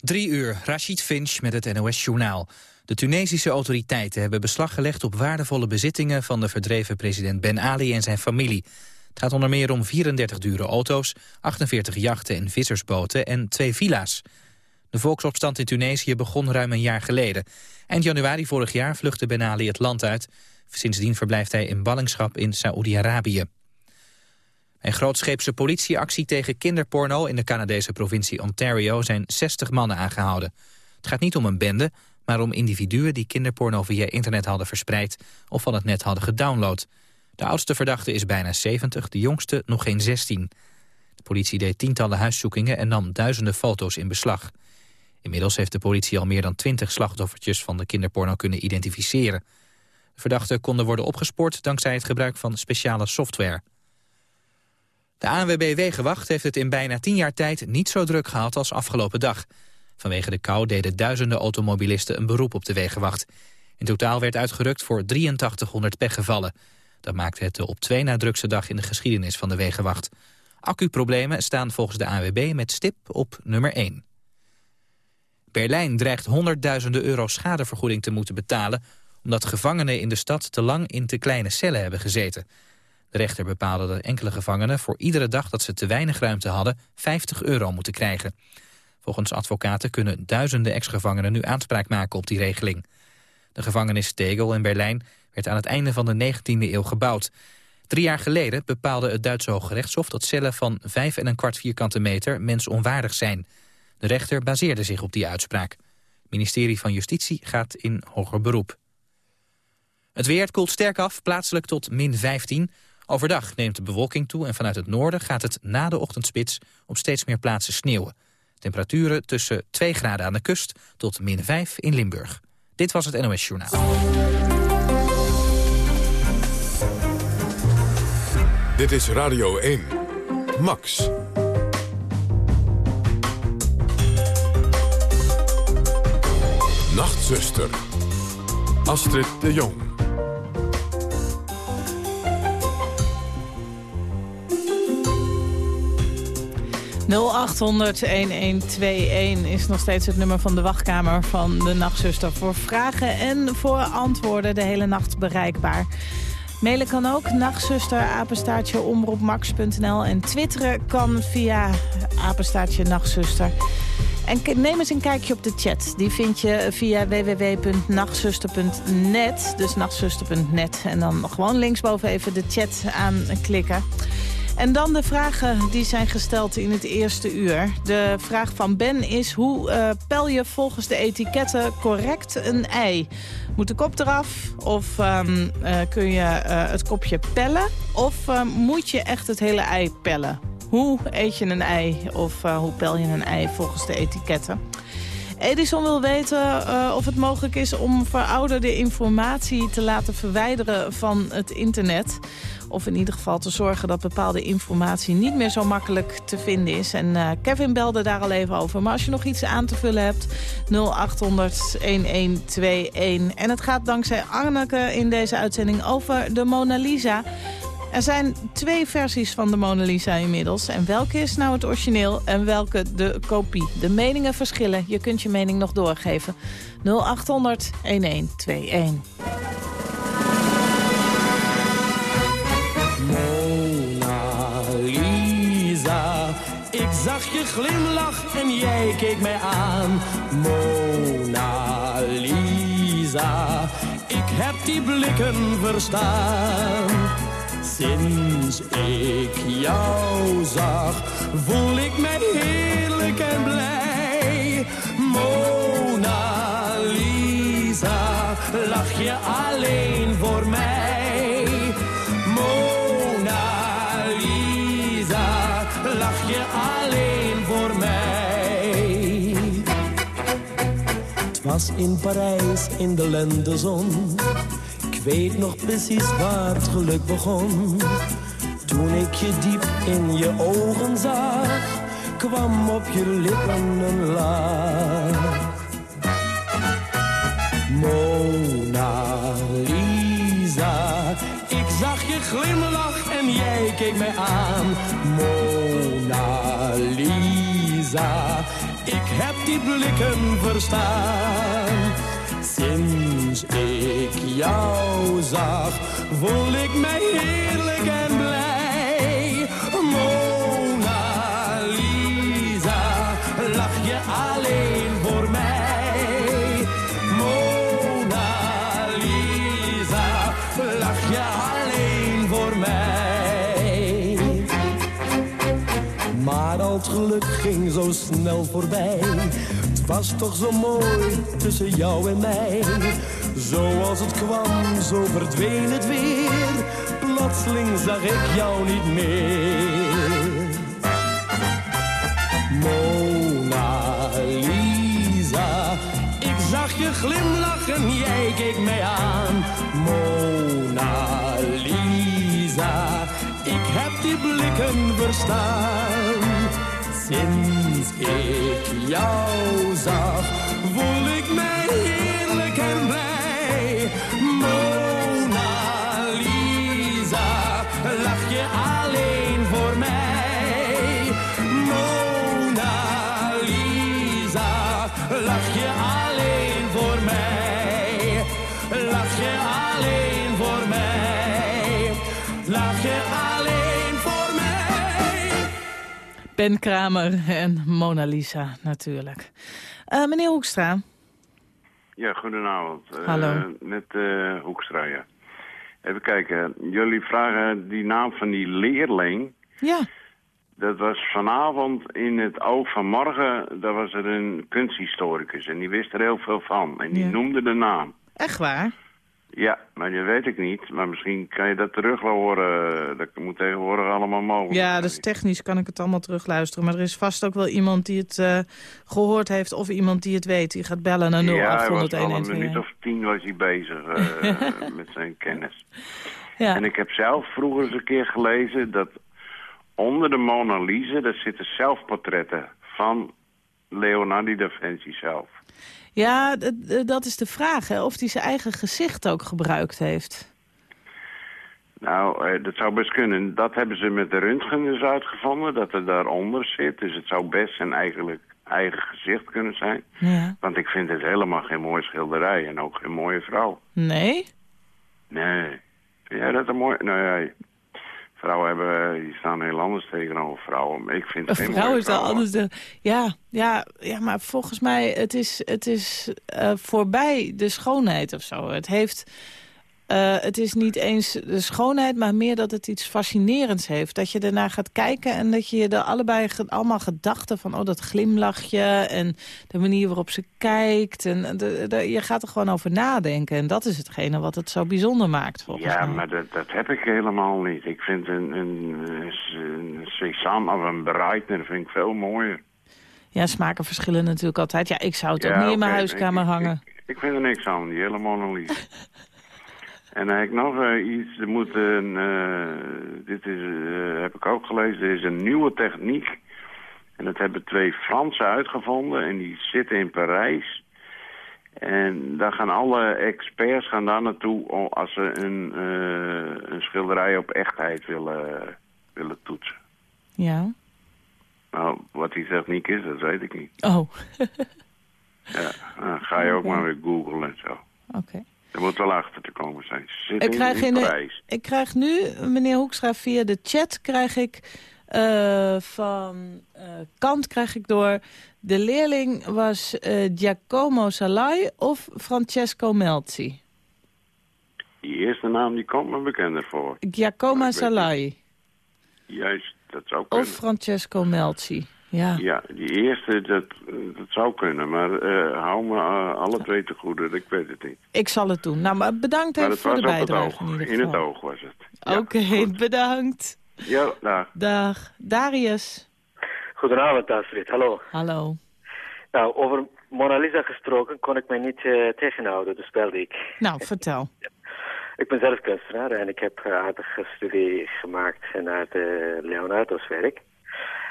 Drie uur, Rashid Finch met het NOS-journaal. De Tunesische autoriteiten hebben beslag gelegd op waardevolle bezittingen... van de verdreven president Ben Ali en zijn familie. Het gaat onder meer om 34 dure auto's, 48 jachten en vissersboten en twee villa's. De volksopstand in Tunesië begon ruim een jaar geleden. Eind januari vorig jaar vluchtte Ben Ali het land uit. Sindsdien verblijft hij in ballingschap in Saoedi-Arabië. Een grootscheepse politieactie tegen kinderporno in de Canadese provincie Ontario zijn 60 mannen aangehouden. Het gaat niet om een bende, maar om individuen die kinderporno via internet hadden verspreid of van het net hadden gedownload. De oudste verdachte is bijna 70, de jongste nog geen 16. De politie deed tientallen huiszoekingen en nam duizenden foto's in beslag. Inmiddels heeft de politie al meer dan 20 slachtoffertjes van de kinderporno kunnen identificeren. De verdachten konden worden opgespoord dankzij het gebruik van speciale software. De ANWB Wegenwacht heeft het in bijna tien jaar tijd niet zo druk gehad als afgelopen dag. Vanwege de kou deden duizenden automobilisten een beroep op de Wegenwacht. In totaal werd uitgerukt voor 8300 pechgevallen. Dat maakt het de op twee na drukste dag in de geschiedenis van de Wegenwacht. Accuproblemen staan volgens de ANWB met stip op nummer 1. Berlijn dreigt honderdduizenden euro schadevergoeding te moeten betalen... omdat gevangenen in de stad te lang in te kleine cellen hebben gezeten. De rechter bepaalde dat enkele gevangenen voor iedere dag dat ze te weinig ruimte hadden 50 euro moeten krijgen. Volgens advocaten kunnen duizenden ex-gevangenen nu aanspraak maken op die regeling. De gevangenis Tegel in Berlijn werd aan het einde van de 19e eeuw gebouwd. Drie jaar geleden bepaalde het Duitse Hoge Rechtshof dat cellen van 5,25 vierkante meter mensonwaardig zijn. De rechter baseerde zich op die uitspraak. Het ministerie van Justitie gaat in hoger beroep. Het weer koelt sterk af, plaatselijk tot min 15. Overdag neemt de bewolking toe en vanuit het noorden gaat het na de ochtendspits op steeds meer plaatsen sneeuwen. Temperaturen tussen 2 graden aan de kust tot min 5 in Limburg. Dit was het NOS Journaal. Dit is Radio 1. Max. Nachtzuster. Astrid de Jong. 0800-1121 is nog steeds het nummer van de wachtkamer van de nachtzuster. Voor vragen en voor antwoorden de hele nacht bereikbaar. Mailen kan ook, nachtzuster, apenstaartje, omroepmax.nl. En twitteren kan via apenstaartje, nachtzuster. En neem eens een kijkje op de chat. Die vind je via www.nachtzuster.net. Dus nachtzuster.net. En dan gewoon linksboven even de chat aanklikken. En dan de vragen die zijn gesteld in het eerste uur. De vraag van Ben is, hoe uh, pel je volgens de etiketten correct een ei? Moet de kop eraf of um, uh, kun je uh, het kopje pellen? Of moet je echt het hele ei pellen? Hoe eet je een ei of hoe pel je een ei volgens de etiketten? Edison wil weten of het mogelijk is om verouderde informatie te laten verwijderen van het internet. Of in ieder geval te zorgen dat bepaalde informatie niet meer zo makkelijk te vinden is. En uh, Kevin belde daar al even over. Maar als je nog iets aan te vullen hebt, 0800 1121. En het gaat dankzij Arneke in deze uitzending over de Mona Lisa. Er zijn twee versies van de Mona Lisa inmiddels. En welke is nou het origineel en welke de kopie? De meningen verschillen. Je kunt je mening nog doorgeven. 0800 1121. Je glimlach en jij keek mij aan. Mona Lisa, ik heb die blikken verstaan. Sinds ik jou zag, voel ik mij heerlijk en blij. Mona Lisa, lach je alleen in Parijs in de lentezon. Ik weet nog precies waar het geluk begon. Toen ik je diep in je ogen zag, kwam op je lippen een lach. Mona Lisa, ik zag je glimlach en jij keek mij aan. Mona Lisa, ik heb die blikken verstaan. Sinds ik jou zag, voel ik mij heerlijk zo snel voorbij. Het was toch zo mooi tussen jou en mij. Zoals het kwam, zo verdween het weer. Plotseling zag ik jou niet meer. Mona Lisa, ik zag je glimlachen, jij keek mij aan. Mona Lisa, ik heb die blikken verstaan. Sinds ik jou zag, voel ik mij Ben Kramer en Mona Lisa natuurlijk. Eh, meneer Hoekstra, Ja, goedenavond. Eh, Hallo. met eh Hoekstra, ja. Even kijken. Jullie vragen die naam van die leerling. ja, Dat was vanavond in het oog van morgen. Daar was er een kunsthistoricus en die wist er heel veel van. En die Ja. noemde de naam. echt waar? Ja, maar dat weet ik niet. Maar misschien kan je dat terug horen. Dat moet tegenwoordig allemaal mogelijk. Ja, dus technisch kan ik het allemaal terugluisteren. Maar er is vast ook wel iemand die het eh, gehoord heeft... of iemand die het weet. Die gaat bellen naar 0800 Ja, hij was al een 1121. minuut of tien was hij bezig eh, met zijn kennis. Ja. En ik heb zelf vroeger eens een keer gelezen dat onder de Mona Lisa, daar zitten zelfportretten van Leonardo da Vinci zelf. Ja, dat is de vraag, hè, of hij zijn eigen gezicht ook gebruikt heeft. Nou, eh, dat zou best kunnen. Dat hebben ze met de röntgen dus uitgevonden, dat er daaronder zit. Dus het zou best zijn eigenlijk eigen gezicht kunnen zijn. Ja. Want ik vind het helemaal geen mooie schilderij en ook geen mooie vrouw. Nee? Nee. Vind jij dat een mooi... Nou ja, vrouwen hebben, die staan heel anders tegenover vrouwen. Ik vind het vrouw is wel anders. De, ja, ja, ja, maar volgens mij, het is, het is eh, voorbij de schoonheid of zo. Het heeft... eh, het is niet eens de schoonheid, maar meer dat het iets fascinerends heeft. Dat je ernaar gaat kijken en dat je er allebei allemaal gedachten van... oh, dat glimlachje en de manier waarop ze kijkt. En de, de- je gaat er gewoon over nadenken. En dat is hetgene wat het zo bijzonder maakt, volgens Ja, mij. maar dat, dat heb ik helemaal niet. Ik vind een, een, een sesam of een vind ik veel mooier. Ja, smaken verschillen natuurlijk altijd. Ja, ik zou het ook niet in mijn huiskamer ik- hangen. Ik, ik vind er niks aan, die hele Mona Lisa. en dan heb ik nog eh, iets, er moet een, eh, dit is, eh, heb ik ook gelezen, er is een nieuwe techniek. En dat hebben twee Fransen uitgevonden en die zitten in Parijs. En daar gaan alle experts gaan daar naartoe als ze een, een schilderij op echtheid willen, willen toetsen. Ja. Nou, wat die techniek is, dat weet ik niet. Oh, Ja, dan ga je ook maar weer googlen en zo. oké. Er moet wel achter te komen zijn. Ze zitten Ik krijg, in de, ik krijg nu, meneer Hoekstra, via de chat krijg ik eh, van eh, Kant krijg ik door... de leerling was eh, Giacomo Salai of Francesco Melzi. Die eerste naam die komt me bekender voor. Giacomo Salai Juist, dat zou kunnen. of Francesco Melzi. Ja. Ja, die eerste, dat, dat zou kunnen. Maar eh, hou me eh, alle twee te goede, ik weet het niet. ik zal het doen. Nou, maar bedankt Maar even het voor was de op het bijdrage oog. in ieder In geval. het oog was het. Ja, Oké, bedankt. Ja, dag. Dag. Darius. Goedenavond, Astrid. Hallo. Hallo. Nou, over Mona Lisa gesproken kon ik mij niet eh, tegenhouden, dus belde ik. Nou, vertel. Ik ben zelf kunstenaar en ik heb aardige studie gemaakt naar de Leonardo's werk.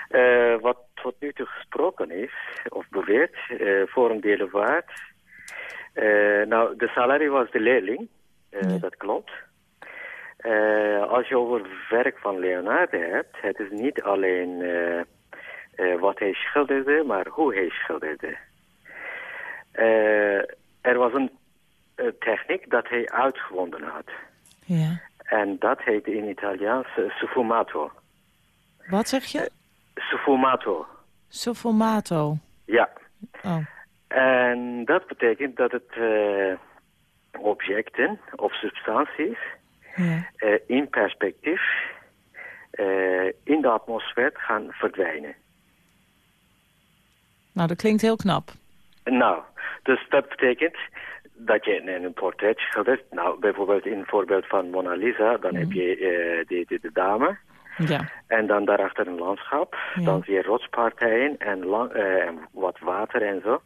Eh, wat tot nu toe gesproken is, of beweerd, eh, voor een deel waard. Eh, nou, de salaris was de leerling, eh, Ja. dat klopt. Als je over werk van Leonardo hebt, het is niet alleen wat hij schilderde, maar hoe hij schilderde. Er was een techniek dat hij uitgevonden had. Ja. En dat heet in Italiaans eh, sfumato. Wat zeg je? Sfumato, Soffomato. ja. Oh. En dat betekent dat het eh, objecten of substanties Ja. eh, in perspectief eh, in de atmosfeer gaan verdwijnen. Nou, dat klinkt heel knap. Nou, dus dat betekent dat je een, een portret schildert. Nou, bijvoorbeeld in het voorbeeld van Mona Lisa, dan heb je de, de, de dame. Ja. En dan daarachter een landschap. Ja. Dan zie je rotspartijen en, lang, eh, en wat water en zo.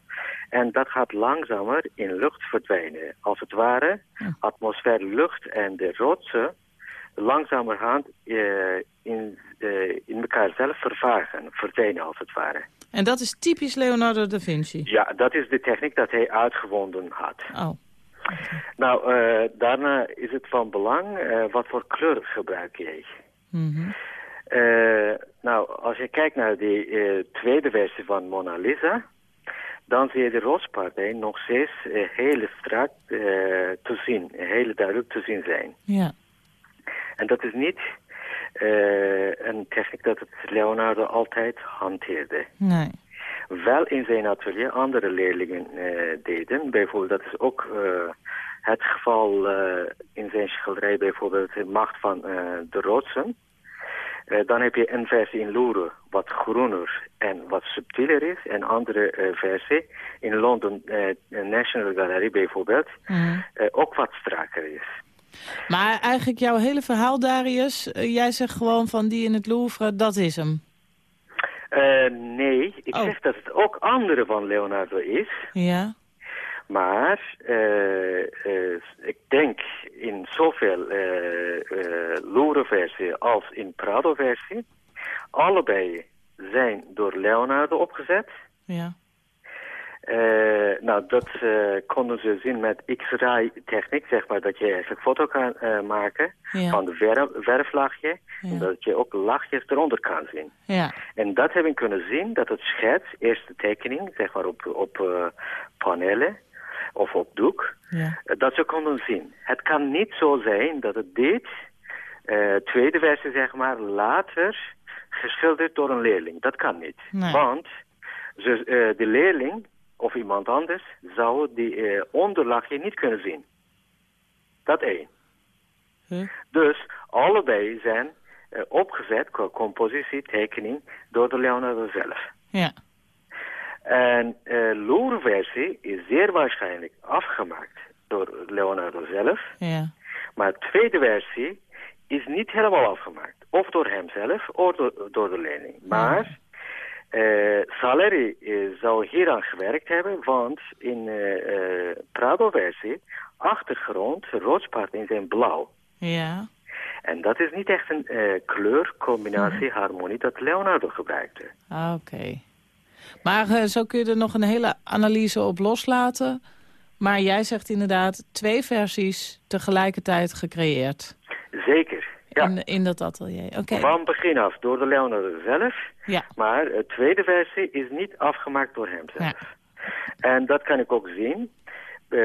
En dat gaat langzamer in lucht verdwijnen. Als het ware, atmosfeer, lucht en de rotsen langzamerhand eh, in, eh, in elkaar zelf vervagen. Verdwijnen als het ware. En dat is typisch Leonardo da Vinci. Ja, dat is de techniek dat hij uitgevonden had. Oh. Nou, eh, daarna is het van belang, wat voor kleur gebruik Mhm. Eh, nou, als je kijkt naar de eh, tweede versie van Mona Lisa, dan zie je de rotspartij nog steeds eh, heel strak te zien, heel duidelijk te zien zijn. Ja. En dat is niet een techniek dat het Leonardo altijd hanteerde. Nee. Wel in zijn atelier andere leerlingen deden. Bijvoorbeeld, dat is ook eh, het geval eh, in zijn schilderij, bijvoorbeeld de macht van eh, de rotsen. Eh, dan heb je een versie in Louvre wat groener en wat subtieler is. En andere versie in London, eh, National Gallery bijvoorbeeld, Mhm. ook wat strakker is. Maar eigenlijk jouw hele verhaal, Darius, jij zegt gewoon van die in het Louvre, dat is hem. Nee, ik Oh. zeg dat het ook andere van Leonardo is. Ja. Maar eh, eh, ik denk in zoveel eh eh, Louvre-versie als in Prado-versie, allebei zijn door Leonardo opgezet. Ja. Nou, dat konden ze zien met X-ray techniek, zeg maar, dat je eigenlijk foto kan maken Ja. van de verf, verflaagje, Ja. en dat je ook laagjes eronder kan zien. Ja. En dat hebben we kunnen zien, dat het schets, eerste tekening, zeg maar op, op panelen of op doek, Ja. eh, dat ze konden zien. Het kan niet zo zijn dat het dit, eh, tweede versie zeg maar, later geschilderd door een leerling. Dat kan niet. Nee. Want ze, eh, de leerling of iemand anders zou die onderlaagje niet kunnen zien. Dat één. Huh? Dus allebei zijn opgezet qua compositie, tekening, door de Leonardo zelf. Ja. En eh Louvre-versie is zeer waarschijnlijk afgemaakt door Leonardo zelf. Ja. Maar de tweede versie is niet helemaal afgemaakt. Of door hemzelf, of door, door de leerling. Maar eh Saleri eh, zou hieraan gewerkt hebben, want in eh, Prado-versie, achtergrond, rotsparten in zijn blauw. Ja. En dat is niet echt een kleurcombinatie, harmonie dat Leonardo gebruikte. Ah, Oké. Maar eh, zo kun je er nog een hele analyse op loslaten. Maar jij zegt inderdaad twee versies tegelijkertijd gecreëerd. Zeker, ja. In, in dat atelier. Oké. Van begin af door de Leonardo zelf. Ja. Maar de tweede versie is niet afgemaakt door hem zelf. Ja. En dat kan ik ook zien. Eh,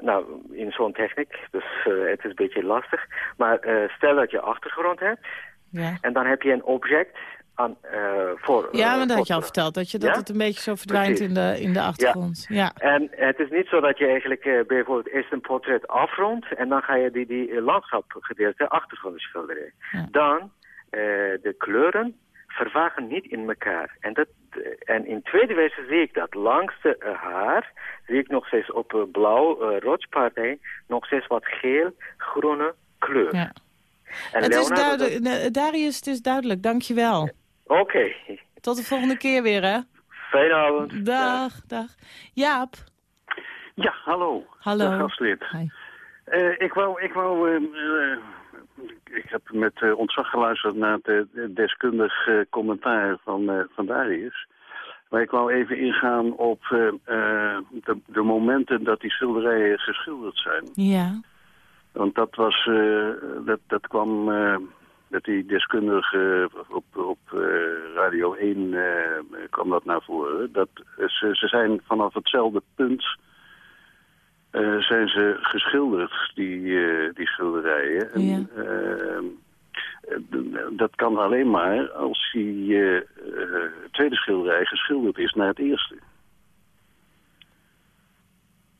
nou, in zo'n techniek, dus eh, het is een beetje lastig. Maar stel dat je achtergrond hebt Ja. en dan heb je een object aan, eh, voor... Ja, eh, maar dat had je al verteld. Dat, je, dat Ja? het een beetje zo verdwijnt Precies. in de, in de achtergrond. Ja. En het is niet zo dat je eigenlijk eh, bijvoorbeeld eerst een portret afrondt en dan ga je die, die eh, landschapgedeelte achtergrond schilderen. Ja. Dan eh, de kleuren vervagen niet in elkaar. En, dat, eh, en in tweede versie zie ik dat. Langs de eh, haar zie ik nog steeds op eh, blauw rotspartij nog steeds wat geel, groene kleur. ja. En Het is duidelijk. Darius, het is duidelijk. Dank je wel. Oké, Tot de volgende keer weer, hè? fijne avond. Dag, dag. Jaap. Ja, hallo. Hallo. Dag. Hi. Eh, ik wou, ik wou, eh, eh, ik heb met eh, ontzag geluisterd naar het deskundig eh, commentaar van, eh, van Darius. Maar ik wou even ingaan op eh, eh, de, de momenten dat die schilderijen geschilderd zijn. Ja. Want dat was, eh, dat, dat kwam, eh, dat die deskundige op, op Radio 1 kwam dat naar voren. Dat, ze, ze zijn vanaf hetzelfde punt zijn ze geschilderd, die, die schilderijen. En, dat kan alleen maar als die tweede schilderij geschilderd is naar het eerste.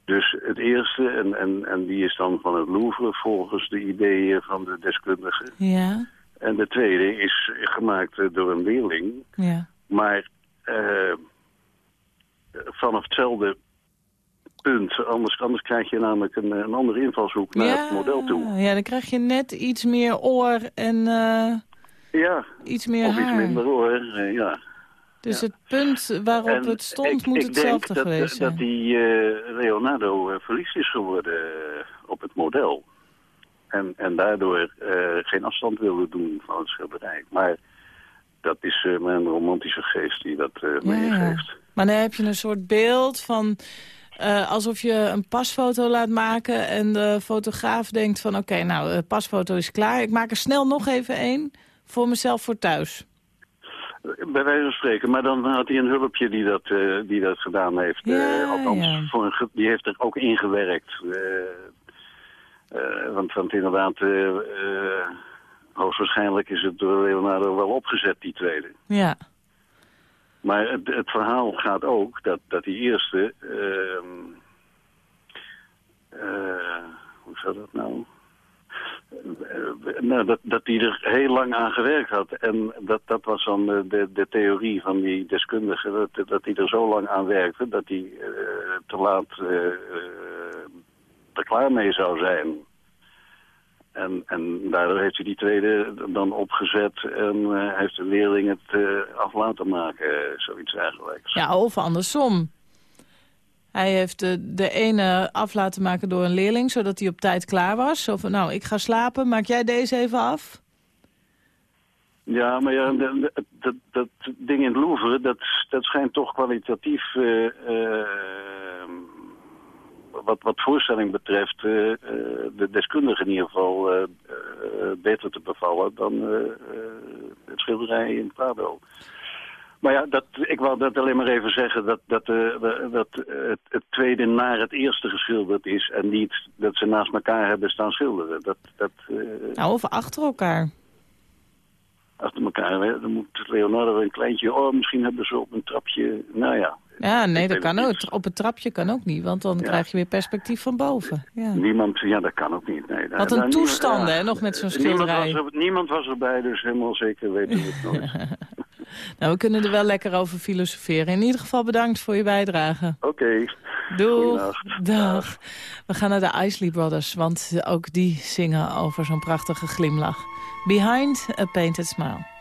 Dus het eerste, en, en, en die is dan van het Louvre volgens de ideeën van de deskundigen. Ja. En de tweede is gemaakt door een leerling. Ja. Maar uh, vanaf hetzelfde punt. Anders, anders krijg je namelijk een, een andere invalshoek naar het model toe. Ja, dan krijg je net iets meer oor en uh, ja, iets meer of haar. iets minder oor, uh, ja. Dus het punt waarop En het stond ik, moet ik hetzelfde denk geweest dat, zijn. dat die uh, Leonardo verliefd is geworden op het model. En, en daardoor geen afstand wilde doen van het schilderij. Maar dat is mijn romantische geest die dat meegeeft. Ja. Maar dan heb je een soort beeld van... alsof je een pasfoto laat maken en de fotograaf denkt van... oké, nou, de pasfoto is klaar. Ik maak er snel nog even één voor mezelf voor thuis. Bij wijze van spreken, maar dan had hij een hulpje die dat, uh, die dat gedaan heeft. Ja, uh, althans, ja. voor een, die heeft er ook ingewerkt. Uh, want, want inderdaad, hoogstwaarschijnlijk is het door Leonardo wel opgezet, die tweede. Ja. Maar het, het verhaal gaat ook dat, dat die eerste... ehm, hoe zou dat nou... Nou, dat, dat hij er heel lang aan gewerkt had. En dat, dat was dan de, de, de theorie van die deskundige. Dat, dat hij er zo lang aan werkte dat hij uh, te laat uh, er klaar mee zou zijn. En, en daardoor heeft hij die tweede dan opgezet en uh, heeft de leerling het af laten maken. zoiets dergelijks. Ja, of andersom. Hij heeft de, de ene af laten maken door een leerling, zodat hij op tijd klaar was. Van, nou, ik ga slapen, maak jij deze even af? Ja, maar ja, dat, dat, dat ding in het Louvre, dat, dat schijnt toch kwalitatief... Uh, uh, wat, wat voorstelling betreft, uh, de deskundige in ieder geval beter te bevallen dan het schilderij in Prado. Maar ja, dat, ik wou dat alleen maar even zeggen dat, dat, dat het, het, tweede naar het eerste geschilderd is... en niet dat ze naast elkaar hebben staan schilderen. Dat, dat, nou, of achter elkaar. Achter elkaar. Dan moet Leonardo een kleintje... oh, misschien hebben ze op een trapje... Nou ja. Ja, nee, dat kan ook. Op het trapje kan ook niet, want dan ja. krijg je weer perspectief van boven. Ja. Niemand, ja, dat kan ook niet. Nee, Wat een toestand, hè, nog met zo'n schilderij. Niemand was, er, niemand was erbij, dus helemaal zeker weten we het nooit. Nou, we kunnen er wel lekker over filosoferen. In ieder geval bedankt voor je bijdrage. Oké. Okay. Doeg. Dag. We gaan naar de Isley Brothers, want ook die zingen over zo'n prachtige glimlach. Behind a Painted Smile.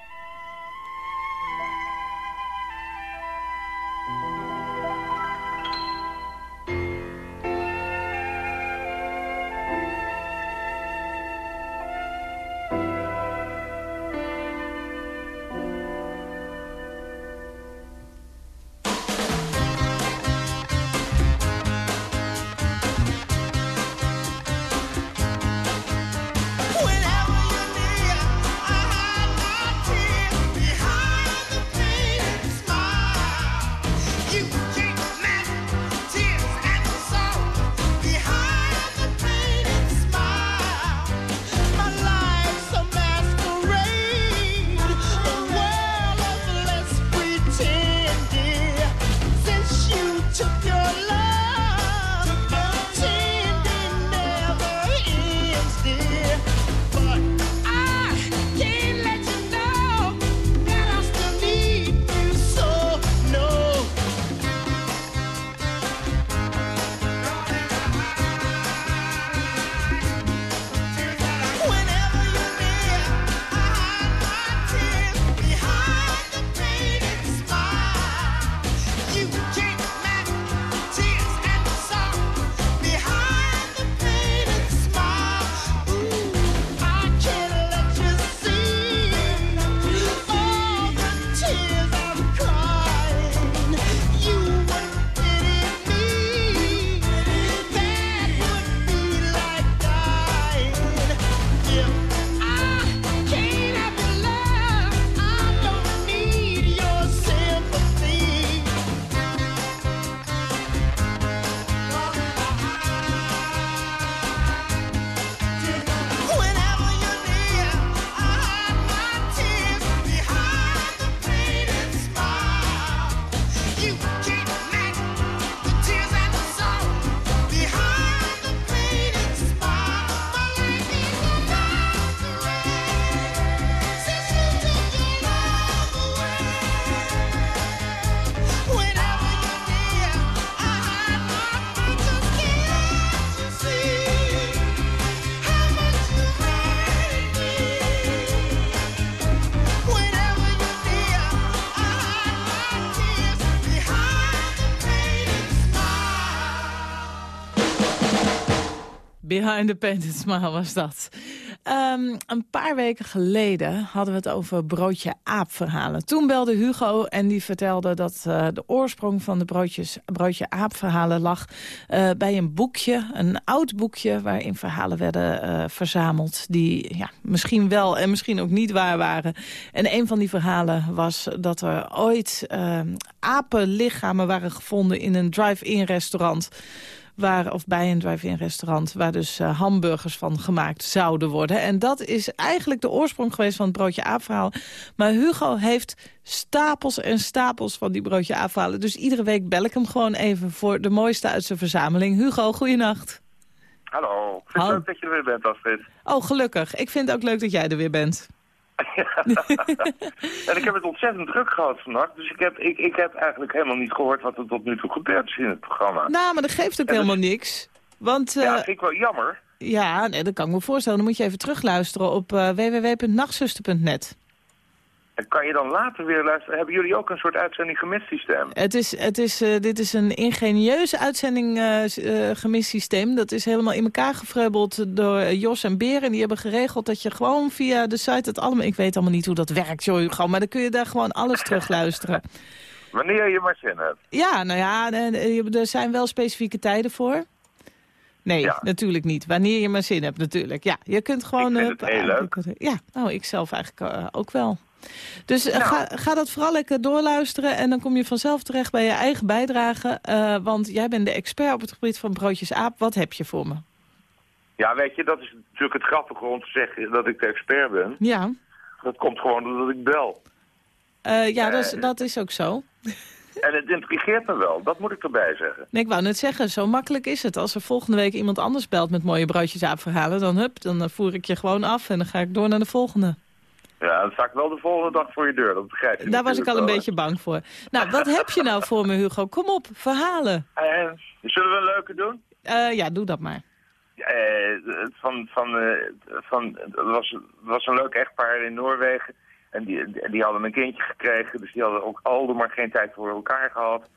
Behind the Painted Smile was dat. Ehm, een paar weken geleden hadden we het over broodje aap-verhalen. Toen belde Hugo en die vertelde dat uh, de oorsprong van de broodjes, broodje aap-verhalen lag uh, bij een boekje. Een oud boekje waarin verhalen werden uh, verzameld die ja, misschien wel en misschien ook niet waar waren. En een van die verhalen was dat er ooit ehm, apenlichamen waren gevonden in een drive-in restaurant waar, of bij een drive-in restaurant... waar dus uh, hamburgers van gemaakt zouden worden. En dat is eigenlijk de oorsprong geweest van het broodje aapverhaal. Maar Hugo heeft stapels en stapels van die broodje aapverhalen. Dus iedere week bel ik hem gewoon even voor de mooiste uit zijn verzameling. Hugo, goeienacht. Hallo, ik vind het leuk dat je er weer bent, Astrid. Oh, gelukkig. Ik vind het ook leuk dat jij er weer bent. en ik heb het ontzettend druk gehad vannacht. Dus ik heb, ik, ik heb eigenlijk helemaal niet gehoord wat er tot nu toe gebeurd is in het programma. Nou, maar dat geeft ook helemaal niks. Want, uh, ja, vind ik wel jammer. Ja, nee, dat kan ik me voorstellen. Dan moet je even terugluisteren op uh, www.nachtzuster.net. En kan je dan later weer luisteren? Hebben jullie ook een soort uitzending gemist systeem? Het is, het is, uh, dit is een ingenieuze uitzending uh, gemist systeem. Dat is helemaal in elkaar gevreubeld door Jos en Beren. Die hebben geregeld dat je gewoon via de site het allemaal... Ik weet allemaal niet hoe dat werkt, joh, Hugo, maar dan kun je daar gewoon alles terugluisteren. Wanneer je maar zin hebt. Ja, nou ja, er zijn wel specifieke tijden voor. Nee, ja. natuurlijk niet. Wanneer je maar zin hebt, natuurlijk. Ja, je kunt gewoon... Ik vind het heel leuk. Ja, nou, ik zelf eigenlijk ook wel. Dus nou. ga, ga dat vooral lekker doorluisteren en dan kom je vanzelf terecht bij je eigen bijdrage. Uh, want jij bent de expert op het gebied van broodjes aap. Wat heb je voor me? Ja, weet je, dat is natuurlijk het grappige om te zeggen dat ik de expert ben. Ja. Dat komt gewoon doordat ik bel. Uh, ja, uh, dat, is, dat is ook zo. En het intrigeert me wel, dat moet ik erbij zeggen. Nee, ik wou net zeggen, zo makkelijk is het. Als er volgende week iemand anders belt met mooie broodjes aapverhalen... dan hup, dan voer ik je gewoon af en dan ga ik door naar de volgende. Ja, ik wel de volgende dag voor je deur, dat begrijp je. Daar was ik al een beetje bang voor. Nou, wat heb je nou voor me, Hugo? Kom op, verhalen. Uh, zullen we een leuke doen? Uh, ja, doe dat maar. Uh, van, van, van, er was, was een leuk echtpaar in Noorwegen. En die, die hadden een kindje gekregen, dus die hadden ook al maar geen tijd voor elkaar gehad.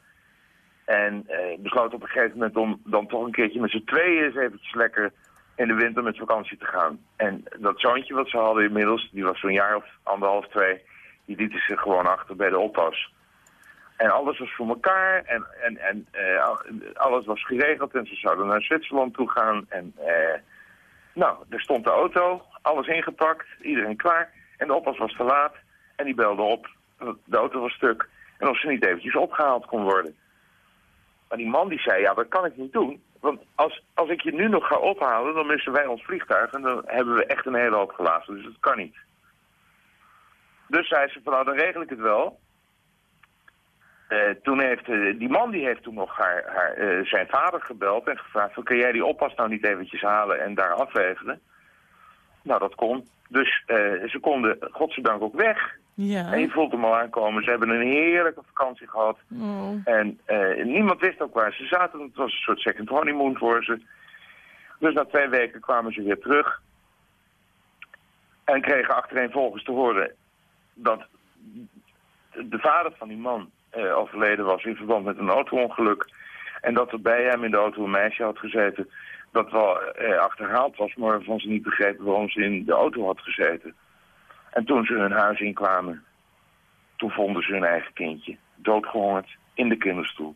En besloten op een gegeven moment om dan toch een keertje met z'n tweeën eens eventjes lekker in de winter met vakantie te gaan. En dat zoontje wat ze hadden inmiddels, die was zo'n jaar of anderhalf, twee, die lieten zich gewoon achter bij de oppas. En alles was voor elkaar en, en, en uh, alles was geregeld en ze zouden naar Zwitserland toe gaan. En uh, nou, er stond de auto, alles ingepakt, iedereen klaar. En de oppas was te laat en die belde op, de auto was stuk. En of ze niet eventjes opgehaald kon worden. Maar die man die zei, ja dat kan ik niet doen. Want als, als ik je nu nog ga ophalen, dan missen wij ons vliegtuig. En dan hebben we echt een hele hoop gelaten. Dus dat kan niet. Dus zei ze van, nou dan regel ik het wel. Uh, toen heeft, uh, die man die heeft toen nog haar, haar, uh, zijn vader gebeld en gevraagd... Kun jij die oppas nou niet eventjes halen en daar afwevelen? Nou, dat kon. Dus ze konden godzijdank ook weg. Ja. En je voelt hem al aankomen. Ze hebben een heerlijke vakantie gehad. Oh. En uh, niemand wist ook waar ze zaten. Het was een soort second honeymoon voor ze. Dus na twee weken kwamen ze weer terug. En kregen achtereenvolgens te horen dat de vader van die man uh, overleden was in verband met een auto-ongeluk. En dat er bij hem in de auto een meisje had gezeten dat wel uh, achterhaald was, maar waarvan ze niet begrepen waarom ze in de auto had gezeten. En toen ze hun huis inkwamen, toen vonden ze hun eigen kindje, doodgehongerd, in de kinderstoel.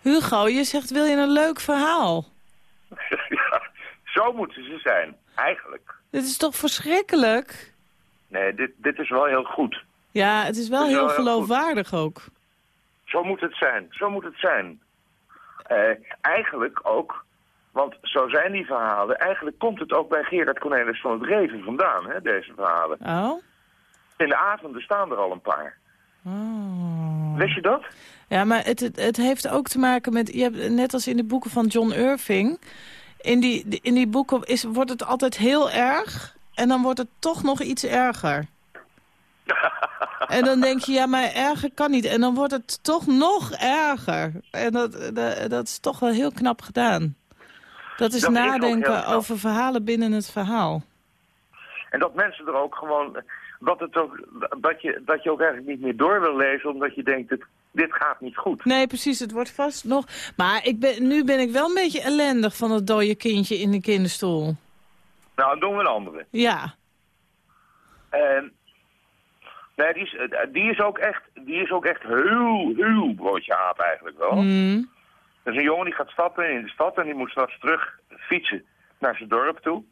Hugo, je zegt, wil je een leuk verhaal? ja, zo moeten ze zijn, eigenlijk. Dit is toch verschrikkelijk? Nee, dit, dit is wel heel goed. Ja, het is wel, heel, heel geloofwaardig ook. Zo moet het zijn, zo moet het zijn. Uh, eigenlijk ook want zo zijn die verhalen. Eigenlijk komt het ook bij Gerard Cornelis van het Reven vandaan, hè, deze verhalen. Oh? In de avonden staan er al een paar. Oh. Wist je dat? Ja, maar het, het, het, heeft ook te maken met... Je hebt, net als in de boeken van John Irving... In die, in die boeken is, wordt het altijd heel erg... en dan wordt het toch nog iets erger. en dan denk je, ja, maar erger kan niet. En dan wordt het toch nog erger. En dat, dat, dat is toch wel heel knap gedaan. Dat is Dat nadenken over verhalen binnen het verhaal. En dat mensen er ook gewoon... Dat, het ook, dat, je, dat je ook eigenlijk niet meer door wil lezen... omdat je denkt, het dit gaat niet goed. Nee, precies. Het wordt vast nog... Maar ik ben, nu ben ik wel een beetje ellendig van het dode kindje in de kinderstoel. Nou, dan doen we een andere. Ja. En nee, die is, die is ook echt, die is ook echt heel, heel broodje aap eigenlijk wel. Mm. Er is een jongen die gaat stappen in de stad en die moet straks terug fietsen naar zijn dorp toe.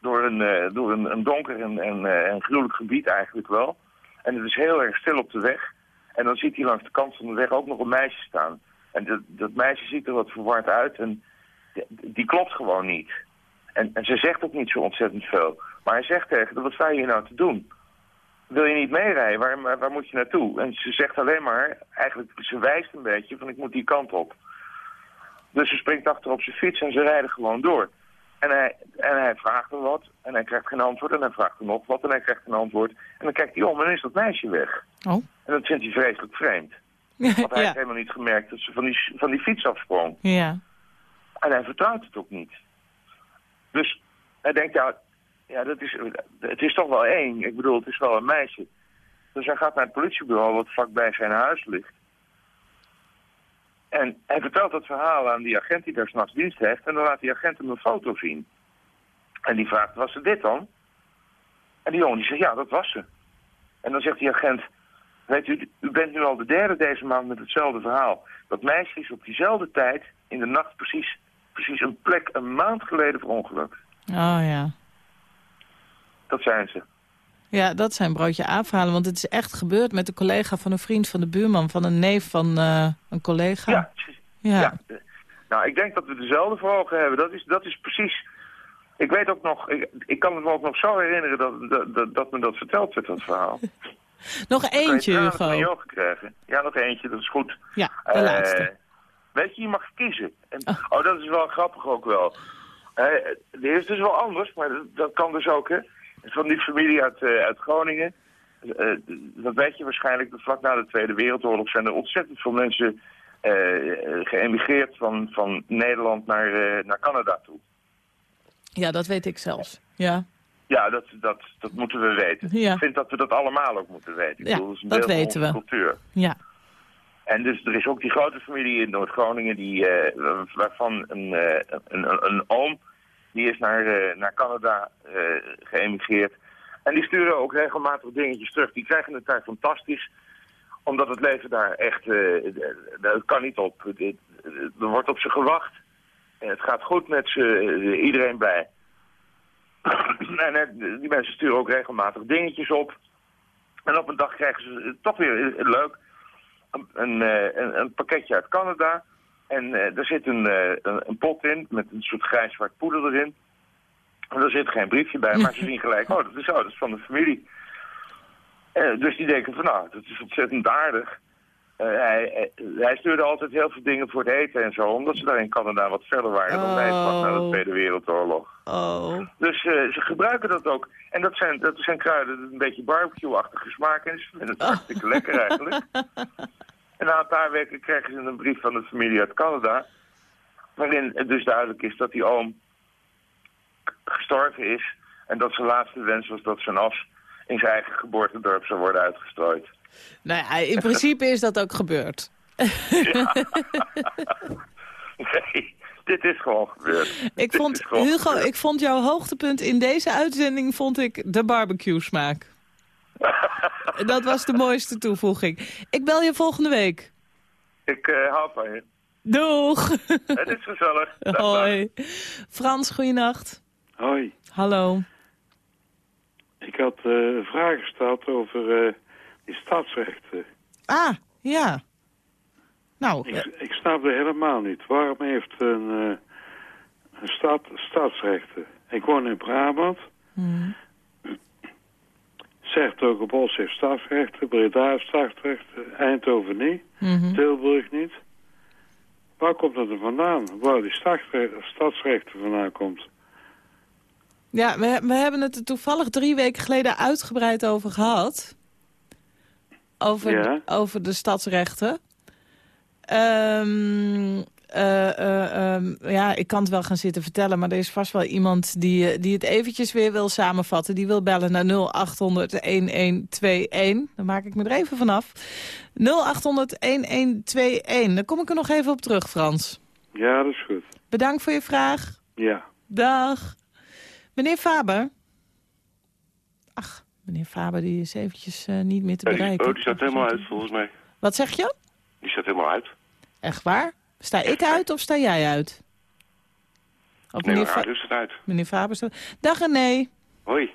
Door een, eh, door een, een donker en, en, eh, en gruwelijk gebied eigenlijk wel. En het is heel erg stil op de weg. En dan ziet hij langs de kant van de weg ook nog een meisje staan. En dat, dat meisje ziet er wat verward uit en die, klopt gewoon niet. En, en ze zegt ook niet zo ontzettend veel. Maar hij zegt tegen haar, wat sta je hier nou te doen? Wil je niet meerijden? Waar, waar moet je naartoe? En ze zegt alleen maar, eigenlijk, ze wijst een beetje van ik moet die kant op. Dus ze springt achter op zijn fiets en ze rijden gewoon door. En hij, en hij vraagt hem wat en hij krijgt geen antwoord en hij vraagt hem nog wat en hij krijgt geen antwoord. En dan kijkt hij om en is dat meisje weg. Oh. En dat vindt hij vreselijk vreemd. Want hij heeft helemaal niet gemerkt dat ze van die, van die fiets afsprong. Ja. En hij vertrouwt het ook niet. Dus hij denkt, ja, ja dat is, het is toch wel één. Ik bedoel, het is wel een meisje. Dus hij gaat naar het politiebureau wat vlakbij zijn huis ligt. En hij vertelt dat verhaal aan die agent die daar s'nachts dienst heeft. En dan laat die agent hem een foto zien. En die vraagt, was ze dit dan? En die jongen die zegt, ja, dat was ze. En dan zegt die agent, weet u, u bent nu al de derde deze maand met hetzelfde verhaal. Dat meisje is op diezelfde tijd, in de nacht precies, precies een plek een maand geleden verongelukt. Oh ja. Dat zijn ze. Ja, dat zijn broodje aapverhalen. Want het is echt gebeurd met een collega van een vriend van de buurman... van een neef van eh, een collega. Ja, Ja. ja. Nou, ik denk dat we dezelfde voor ogen hebben. Dat is, dat is precies... Ik weet ook nog, ik, ik kan me ook nog zo herinneren dat, dat, dat, dat me dat verteld werd, dat verhaal. Nog eentje, Hugo. ogen krijgen? Ja, nog eentje, dat is goed. Ja, de Eh, laatste. Weet je, je mag kiezen. En, Oh. oh. dat is wel grappig ook wel. Eh dit is dus wel anders, maar dat, dat kan dus ook, hè. Van die familie uit, eh, uit Groningen. Eh, dat weet je waarschijnlijk, vlak na de Tweede Wereldoorlog zijn er ontzettend veel mensen eh, geëmigreerd van, van Nederland naar, eh, naar Canada toe. Ja, dat weet ik zelfs. Ja, Ja, dat, dat, dat moeten we weten. Ja. Ik vind dat we dat allemaal ook moeten weten. Ik Ja, bedoel, is een dat deel van weten we. cultuur. ja. En dus er is ook die grote familie in Noord-Groningen, die, eh, wa- waarvan een, eh, een, een, een oom, die is naar, eh, naar Canada eh, geëmigreerd. En die sturen ook regelmatig dingetjes terug. Die krijgen het daar fantastisch, omdat het leven daar echt, eh, dat kan niet op. Er wordt op ze gewacht. Het gaat goed met ze, iedereen blij. en die mensen sturen ook regelmatig dingetjes op. En op een dag krijgen ze toch weer leuk een, een pakketje uit Canada. En eh daar zit een, eh, een, een pot in met een soort grijs-zwart poeder erin. En er zit geen briefje bij, maar ze zien gelijk, oh, dat is, oh, dat is van de familie. Eh, dus die denken van, nou, dat is ontzettend aardig. Hij, hij stuurde altijd heel veel dingen voor het eten en zo, omdat ze daar in Canada wat verder waren dan wij vlak na de Oh. Tweede Wereldoorlog. Oh. Dus ze gebruiken dat ook. En dat zijn, dat zijn kruiden, een beetje barbecue-achtige smaak. En ze vinden het hartstikke lekker eigenlijk. En na een paar weken krijgen ze een brief van de familie uit Canada. Waarin het dus duidelijk is dat die oom gestorven is. En dat zijn laatste wens was dat zijn as in zijn eigen geboortedorp zou worden uitgestrooid. Nou ja, in principe is dat ook gebeurd. Nee, dit is gewoon gebeurd. Ik Dit vond, Hugo, gebeurd. ik vond jouw hoogtepunt in deze uitzending vond ik de barbecue smaak. Dat was de mooiste toevoeging. Ik bel je volgende week. Ik eh, hou van je. Doeg! Het is gezellig. Dag, dag. Hoi. Frans, goeienacht. Hoi, Hallo. ik had eh, een vraag gesteld over eh, die staatsrechten. Ah, ja. Nou, Ik, ik snap het helemaal niet. Waarom heeft een, eh, een staat staatsrechten? Ik woon in Brabant. hmm. Zertogenbos heeft staatsrechten, Breda heeft staatsrechten, Eindhoven niet, Mhm. Tilburg niet. Waar komt dat er vandaan? Waar die staatsrechten vandaan komt? Ja, we, we hebben het er toevallig drie weken geleden uitgebreid over gehad. Over, Ja. over de stadsrechten. Ehm, eh, eh, ehm, ja, ik kan het wel gaan zitten vertellen... maar er is vast wel iemand die, eh, die het eventjes weer wil samenvatten. Die wil bellen naar 0800-1121. Dan maak ik me er even vanaf. 0800-1121. Dan kom ik er nog even op terug, Frans. Ja, dat is goed. Bedankt voor je vraag. Ja. Dag. Meneer Faber. Ach, meneer Faber die is eventjes niet meer te Ja, die- bereiken. oh, die staat helemaal uit volgens mij. Wat zeg je? Die staat helemaal uit. Echt waar? Sta ik uit of sta jij uit? Of Nee, meneer, maar Fa- radio staat uit. meneer Faber staat... Dag René. Hoi.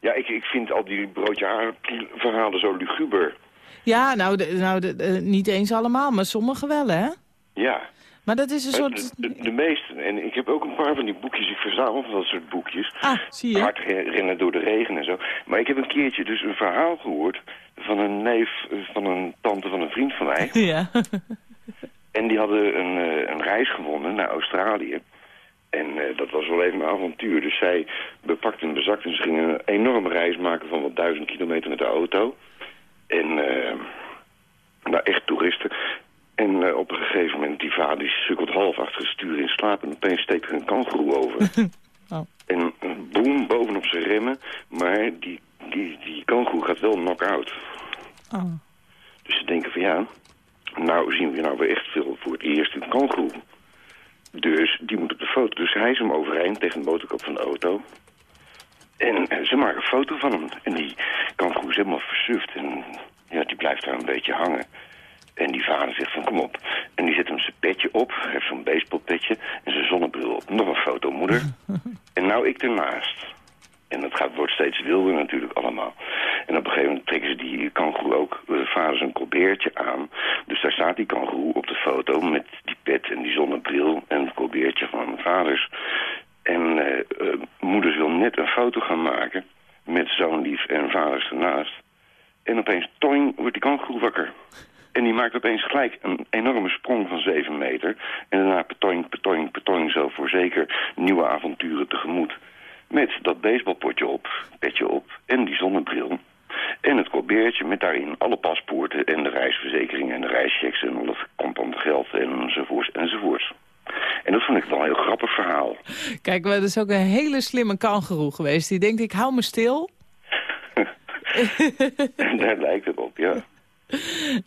Ja, ik, ik vind al die broodje verhalen zo luguber. Ja, nou, de, nou de, de- niet eens allemaal, maar sommige wel, hè? Ja. Maar dat is een soort... De, de, meeste. En ik heb ook een paar van die boekjes. Ik verzamel van dat soort boekjes. Ah, zie je? Hard re- rennen door de regen en zo. Maar ik heb een keertje dus een verhaal gehoord van een neef eh, van een tante van een vriend van mij. Ja. En die hadden een, eh, een reis gewonnen naar Australië. En eh, dat was wel even een avontuur. Dus zij bepakte en bezakte en ze gingen een enorme reis maken van wat duizend kilometer met de auto. En eh, nou, echt toeristen. En op een gegeven moment, die vader die sukkelt half achter het stuur in slaap... en opeens steekt er een kangoeroe over. Oh. En boem, bovenop zijn remmen. Maar die, die, die kangoeroe gaat wel knock-out. Oh. Dus ze denken van ja, nou zien we nou weer echt veel voor het eerst een kangoeroe. Dus die moet op de foto. Dus hij is hem overeind tegen de motorkap van de auto. En ze maken een foto van hem. En die kangoeroe is helemaal versuft. En ja, die blijft daar een beetje hangen. En die vader zegt van kom op. En die zet hem zijn petje op. Heeft zo'n baseballpetje. En zijn zonnebril op. Nog een foto, moeder. en nou ik ernaast. En dat gaat, wordt steeds wilder natuurlijk allemaal. En op een gegeven moment trekken ze die kangoeroe ook, de vader zijn colbertje aan. Dus daar staat die kangoeroe op de foto met die pet en die zonnebril en het colbertje van vaders. En eh, eh, moeders wil net een foto gaan maken met zo'n lief en vaders ernaast. En opeens, toing, wordt die kangoeroe wakker. En die maakt opeens gelijk een enorme sprong van 7 meter. En daarna petoing, petoing, petoing zo voor zeker nieuwe avonturen tegemoet. Met dat baseballpotje op, petje op en die zonnebril. En het colbertje met daarin alle paspoorten en de reisverzekeringen en de reischecks en al het contante geld enzovoorts enzovoorts. En dat vond ik wel een heel grappig verhaal. Kijk, maar dat is ook een hele slimme kangeroe geweest. Die denkt, ik hou me stil. Daar lijkt het op, ja.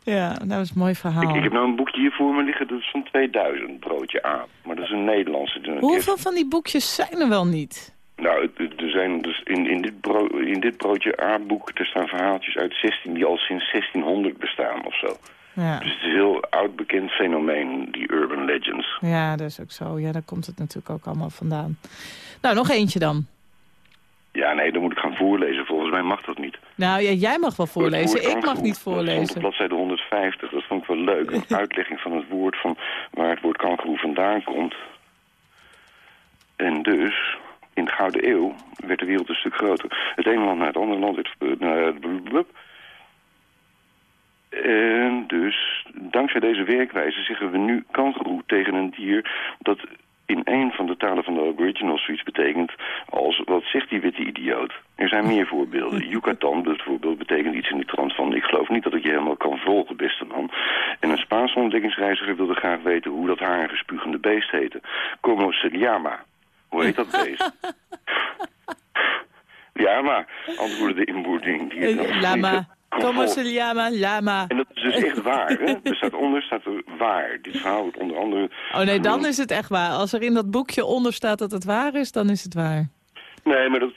Ja, dat is een mooi verhaal. Ik, ik heb nou een boekje hier voor me liggen, dat is van 2000, broodje aan. Maar dat is een Nederlandse. de- Hoeveel van die boekjes zijn er wel niet? Nou, er zijn dus in, in, dit in dit broodje A-boek, er staan verhaaltjes uit 16 die al sinds 1600 bestaan of zo. Ja. Dus het is een heel oud bekend fenomeen, die urban legends. ja, dat is ook zo. Ja, daar komt het natuurlijk ook allemaal vandaan. Nou, nog eentje dan. Ja, nee, dan moet ik gaan voorlezen. Volgens mij mag dat niet. Nou, ja, jij mag wel voorlezen. Ik mag niet Dat stond op voorlezen. bladzijde 150, dat vond ik wel leuk. Een uitlegging van het woord, van waar het woord kangoeroe vandaan komt. En dus, in de Gouden Eeuw werd de wereld een stuk groter. Het ene land naar het andere land werd... naar-. En dus, dankzij deze werkwijze zeggen we nu kangoeroe tegen een dier... dat in een van de talen van de aboriginals zoiets betekent als... wat zegt die witte idioot? Er zijn meer voorbeelden. Yucatan bijvoorbeeld betekent iets in die trant van... ik geloof niet dat ik je helemaal kan volgen, beste man. En een Spaanse ontdekkingsreiziger wilde graag weten... hoe dat haar gespugende beest heette. Como se llama? Hoe heet dat beest? ja, maar antwoordde de inboerding. Die het Eh, Lama. volgen. se llama? Lama. En dat is dus echt waar, hè? Er staat onder staat er waar. Dit verhaal wordt onder andere... Oh nee, dan is het echt waar. Als er in dat boekje onder staat dat het waar is, dan is het waar. Nee, maar dat,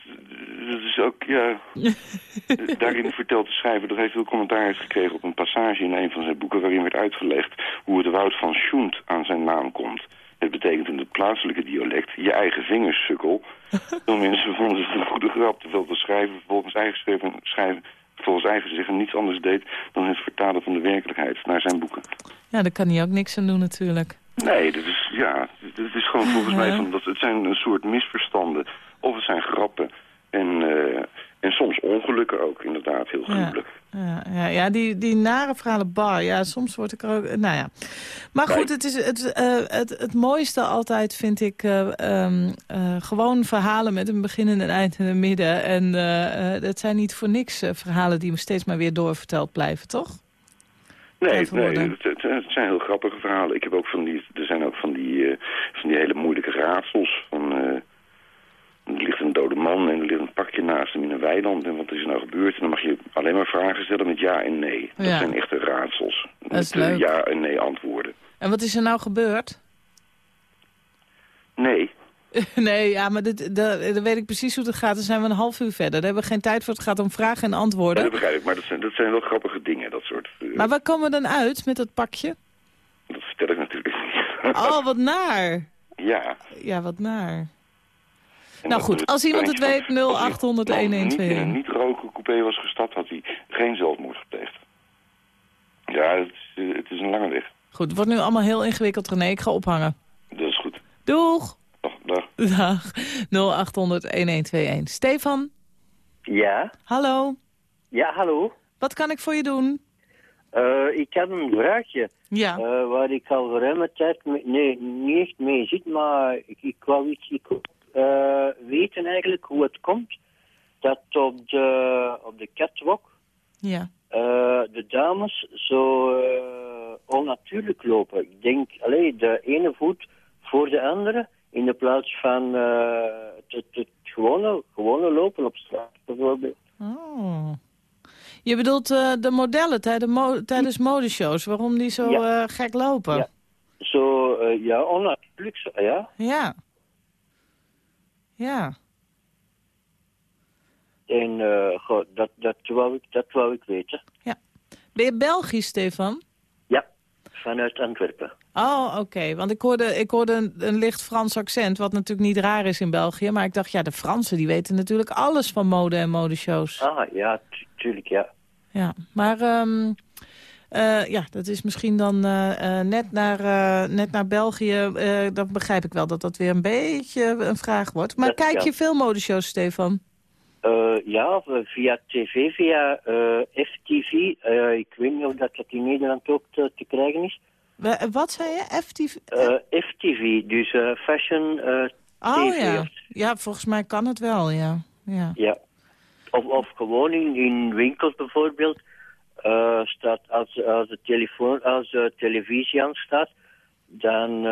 dat is ook, ja... daarin vertelt de schrijver dat hij veel commentaar heeft gekregen op een passage in een van zijn boeken... waarin werd uitgelegd hoe het woud van Schoent aan zijn naam komt. Het betekent in het plaatselijke dialect je eigen vingers, sukkel. Veel mensen vonden het een goede grap, terwijl de schrijver volgens eigen, schrijven, schrijven, volgens eigen zeggen niets anders deed... dan het vertalen van de werkelijkheid naar zijn boeken. Ja, daar kan hij ook niks aan doen natuurlijk. Nee, dat is, ja, het is gewoon volgens mij van dat het zijn een soort misverstanden. Of het zijn grappen. En, eh, en soms ongelukken ook, inderdaad, heel gruwelijk. Ja, ja, ja die, die nare verhalen bar. Ja, soms word ik er ook... Nou ja. Maar goed, het, is het, eh, het, het mooiste altijd vind ik... eh, ehm, eh, gewoon verhalen met een begin en een eind en een midden. En eh, eh, het zijn niet voor niks eh, verhalen die me steeds maar weer doorverteld blijven, toch? Nee, nee het, het, het, zijn heel grappige verhalen. Ik heb ook van die, er zijn ook van die, van die hele moeilijke raadsels. Van, er ligt een dode man en er ligt een pakje naast hem in een weiland. En wat is er nou gebeurd? En dan mag je alleen maar vragen stellen met ja en nee. Dat zijn echte raadsels. Dat is met leuk. ja en nee antwoorden. En wat is er nou gebeurd? Nee. nee, ja, maar dit, dan weet ik precies hoe het gaat. Dan zijn we een half uur verder. Daar hebben we geen tijd voor. Het gaat om vragen en antwoorden. Ja, dat begrijp ik, maar dat zijn, dat zijn wel grappige dingen, dat soort... Uh, maar waar komen we dan uit met dat pakje? Dat vertel ik natuurlijk niet. oh, wat naar. Ja. Ja, wat naar. Nou goed, als iemand het weet, 0800 1121. Als hij in een niet-roken coupé was gestapt, had hij geen zelfmoord gepleegd. Ja, het is, het is een lange weg. Goed, het wordt nu allemaal heel ingewikkeld, René. Ik ga ophangen. Dat is goed. Doeg! Dag. Dag. Dag. 0800-1121. Stefan? Ja? Hallo? Ja, hallo. Wat kan ik voor je doen? Uh, ik heb een vraagje. Ja. Uh, waar ik al geruime tijd mee, nee, niet echt mee zit, maar ik, ik wou iets ik, weten eigenlijk hoe het komt dat op de, op de catwalk ja. de dames zo onnatuurlijk lopen. Ik denk, alleen de ene voet voor de andere in de plaats van het, het, gewone, gewone lopen op straat bijvoorbeeld. Oh. Je bedoelt uh, de modellen tijdens, mo tijdens modeshows, waarom die zo ja. uh, gek lopen? Ja, zo, ja, onnatuurlijk, ja. Ja. Ja. En goh, dat, dat, wou ik, dat wou ik weten. Ja. Ben je Belgisch, Stefan? Ja, vanuit Antwerpen. Oh, oké. Okay. Want ik hoorde, ik hoorde een, een, licht Frans accent, wat natuurlijk niet raar is in België. Maar ik dacht, ja, de Fransen die weten natuurlijk alles van mode en modeshows. Ah, ja, tuurlijk, ja. Ja, maar um, uh, ja, dat is misschien dan uh, uh, net, naar, net naar België. dan begrijp ik wel dat dat weer een beetje een vraag wordt. Maar kijk ja. je veel modeshows, Stefan? ja, via tv, via FTV. ik weet niet of dat, dat in Nederland ook te, te krijgen is. Wat zei je? FTV? FTV, dus fashion oh, TV. ja. ja, volgens mij kan het wel, ja. Ja. ja. Of, of gewoon in, in winkels bijvoorbeeld. Staat als, als, de telefoon, als de televisie aan staat, dan,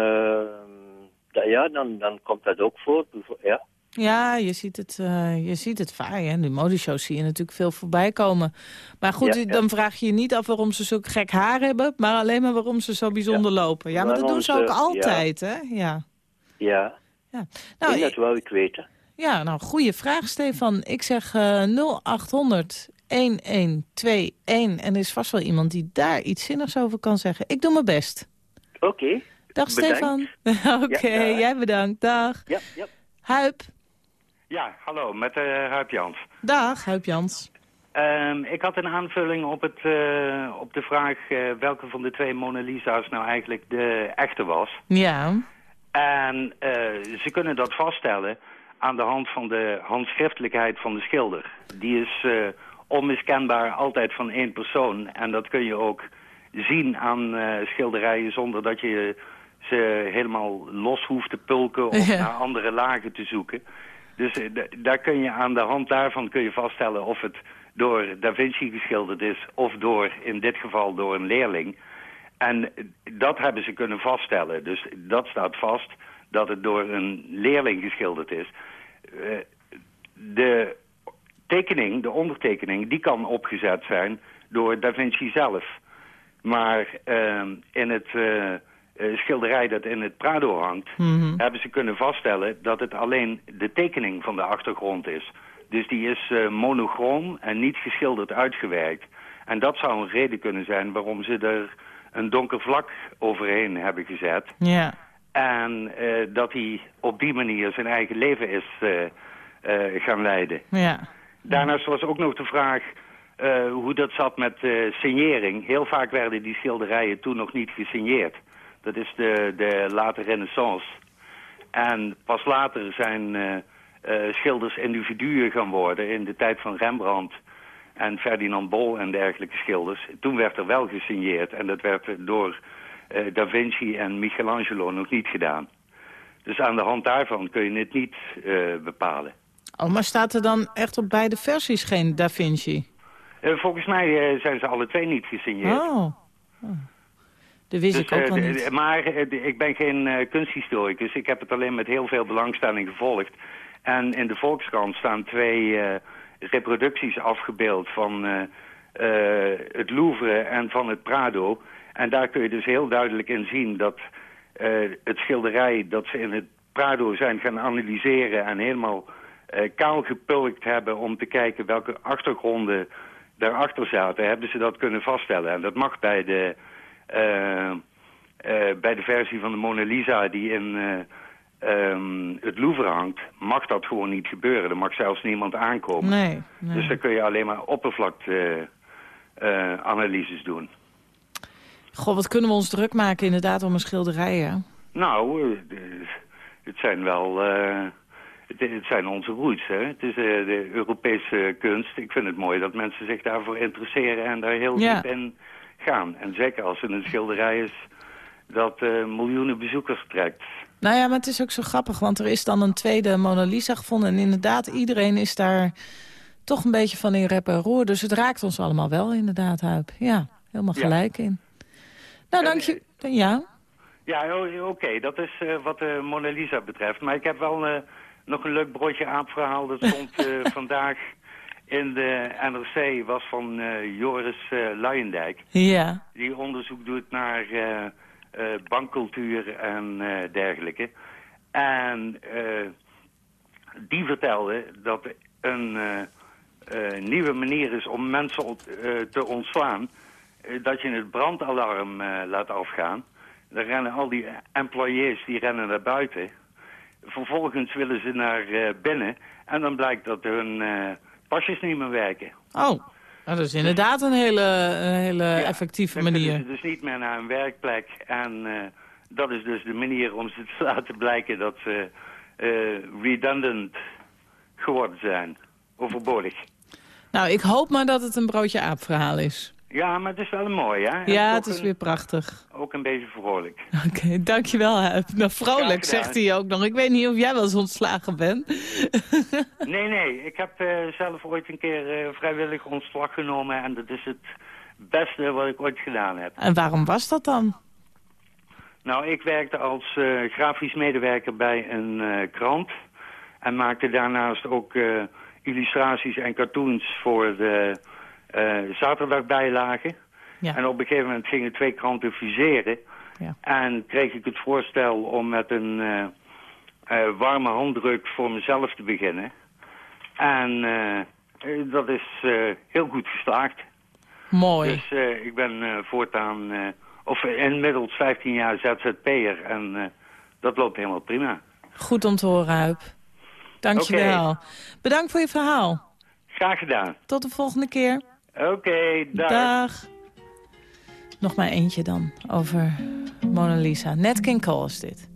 da, ja, dan, dan komt dat ook voor. Ja. Ja, je ziet het, uh, je ziet het vaak. Hè? De modeshows zie je natuurlijk veel voorbij komen. Maar goed, Ja, ja. dan vraag je je niet af waarom ze zo gek haar hebben... maar alleen maar waarom ze zo bijzonder lopen. Ja, maar dat doen ze ook altijd, hè? Ja. Ja, ja. Nou, dat wou ik weten. Ja, nou, goede vraag, Stefan. Ik zeg eh 0800 1121. En er is vast wel iemand die daar iets zinnigs over kan zeggen. Ik doe mijn best. Oké. Dag, Bedankt. Stefan. Oké, Ja, jij bedankt. Dag. Ja, ja. Huip. Ja, hallo, met uh, Huip Jans. Dag, Huip Jans. Ehm, ik had een aanvulling op, het, eh, op de vraag eh, welke van de twee Mona Lisa's nou eigenlijk de echte was. Ja. En eh, ze kunnen dat vaststellen aan de hand van de handschriftelijkheid van de schilder. Die is eh, onmiskenbaar altijd van één persoon. En dat kun je ook zien aan eh, schilderijen zonder dat je ze helemaal los hoeft te pulken of Ja. naar andere lagen te zoeken. Dus eh, daar kun je aan de hand daarvan kun je vaststellen of het door Da Vinci geschilderd is of door, in dit geval door een leerling. En dat hebben ze kunnen vaststellen. Dus dat staat vast dat het door een leerling geschilderd is. Eh, de tekening, de ondertekening, die kan opgezet zijn door Da Vinci zelf. Maar eh, in het eh, eh, schilderij dat in het Prado hangt... Mhm. hebben ze kunnen vaststellen dat het alleen de tekening van de achtergrond is. Dus die is eh, monochroom en niet geschilderd uitgewerkt. En dat zou een reden kunnen zijn waarom ze er een donker vlak overheen hebben gezet. Ja. En dat hij op die manier zijn eigen leven is gaan leiden. Ja. Daarnaast was ook nog de vraag eh, hoe dat zat met eh, signering. Heel vaak werden die schilderijen toen nog niet gesigneerd. Dat is de, de late renaissance. En pas later zijn eh, schilders individuen gaan worden in de tijd van Rembrandt en Ferdinand Bol en dergelijke schilders. Toen werd er wel gesigneerd en dat werd door Da Vinci en Michelangelo nog niet gedaan. Dus aan de hand daarvan kun je het niet bepalen. Oh, maar staat er dan echt op beide versies geen Da Vinci? Eh, volgens mij eh, zijn ze alle twee niet gesigneerd. Oh. Dat wist Dus, ik ook eh, wel niet. Maar ik ben geen kunsthistoricus. Ik heb het alleen met heel veel belangstelling gevolgd. En in de Volkskrant staan twee reproducties afgebeeld van het Louvre en van het Prado. En daar kun je dus heel duidelijk in zien dat het schilderij dat ze in het Prado zijn gaan analyseren en helemaal kaal gepulkt hebben om te kijken welke achtergronden daarachter zaten, hebben ze dat kunnen vaststellen. En dat mag bij de, eh, eh, bij de versie van de Mona Lisa die in eh, ehm, het Louvre hangt, mag dat gewoon niet gebeuren. Er mag zelfs niemand aankomen. Nee, nee. Dus dan kun je alleen maar oppervlakte eh, analyses doen. Goh, wat kunnen we ons druk maken inderdaad om een schilderij, hè? Nou, eh, het zijn wel... eh, het, het zijn onze roots, hè. Het is eh, de Europese kunst. Ik vind het mooi dat mensen zich daarvoor interesseren en daar heel Ja. diep in gaan. En zeker als het een schilderij is dat eh, miljoenen bezoekers trekt. Nou ja, maar het is ook zo grappig, want er is dan een tweede Mona Lisa gevonden. En inderdaad, iedereen is daar toch een beetje van in rep en roer. Dus het raakt ons allemaal wel, inderdaad, Huip. Ja, helemaal Ja. gelijk in. Nou, dank je. Ja, Ja, o- oké, dat is eh, wat de Mona Lisa betreft. Maar ik heb wel eh, nog een leuk broodje aapverhaal. Dat stond eh, vandaag in de NRC, was van eh, Joris eh Luijendijk. ja, Die onderzoek doet naar bankcultuur en dergelijke. En die vertelde dat een nieuwe manier is om mensen te ontslaan... dat je het brandalarm laat afgaan. Dan rennen al die employees die rennen naar buiten. Vervolgens willen ze naar eh, binnen. En dan blijkt dat hun eh, pasjes niet meer werken. Oh, nou, dat is inderdaad een hele, een hele effectieve manier. ze dus niet meer naar een werkplek. En eh, dat is dus de manier om ze te laten blijken dat ze redundant geworden zijn. Overbodig. Nou, ik hoop maar dat het een broodje aap verhaal is. Ja, maar het is wel een mooi, hè? En Ja, het is een- weer prachtig. Ook een beetje vrolijk. Oké, dankjewel, Huip. Nou, vrolijk, zegt hij ook nog. Ik weet niet of jij wel eens ontslagen bent. Nee, nee. Ik heb eh, zelf ooit een keer eh, vrijwillig ontslag genomen. En dat is het beste wat ik ooit gedaan heb. En waarom was dat dan? Nou, ik werkte als eh, grafisch medewerker bij een krant. En maakte daarnaast ook illustraties en cartoons voor de eh, zaterdagbijlagen. Ja. En op een gegeven moment gingen twee kranten fuseren. Ja. En kreeg ik het voorstel om met een eh, eh, warme handdruk voor mezelf te beginnen. En dat is heel goed geslaagd. Mooi. Dus ik ben voortaan, of inmiddels 15 jaar ZZP'er en dat loopt helemaal prima. Goed om te horen, Huip. Dankjewel. Bedankt voor je verhaal. Graag gedaan. Tot de volgende keer. Oké, dag. Dag. Nog maar eentje dan over Mona Lisa. Net King Cole is dit.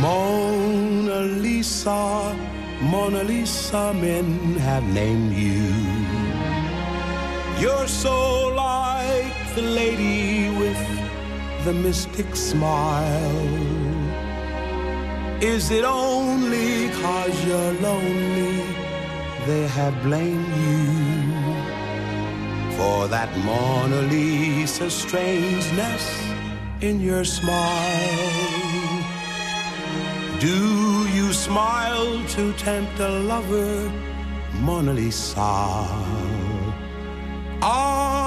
Mona Lisa, Mona Lisa, men have named you. You're so like the lady with the mystic smile. Is it only cause you're lonely they have blamed you for that Mona Lisa strangeness in your smile? Do you smile to tempt a lover, Mona Lisa?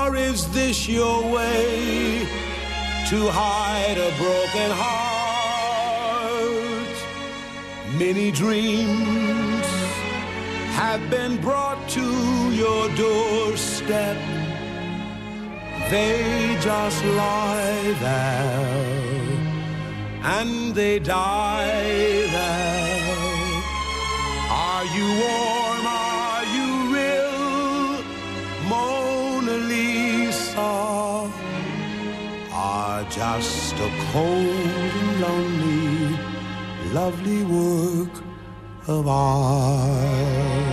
Or is this your way to hide a broken heart? Many dreams have been brought to your doorstep. They just lie there and they die there. Are you warm? Just a cold and lonely, lovely work of art.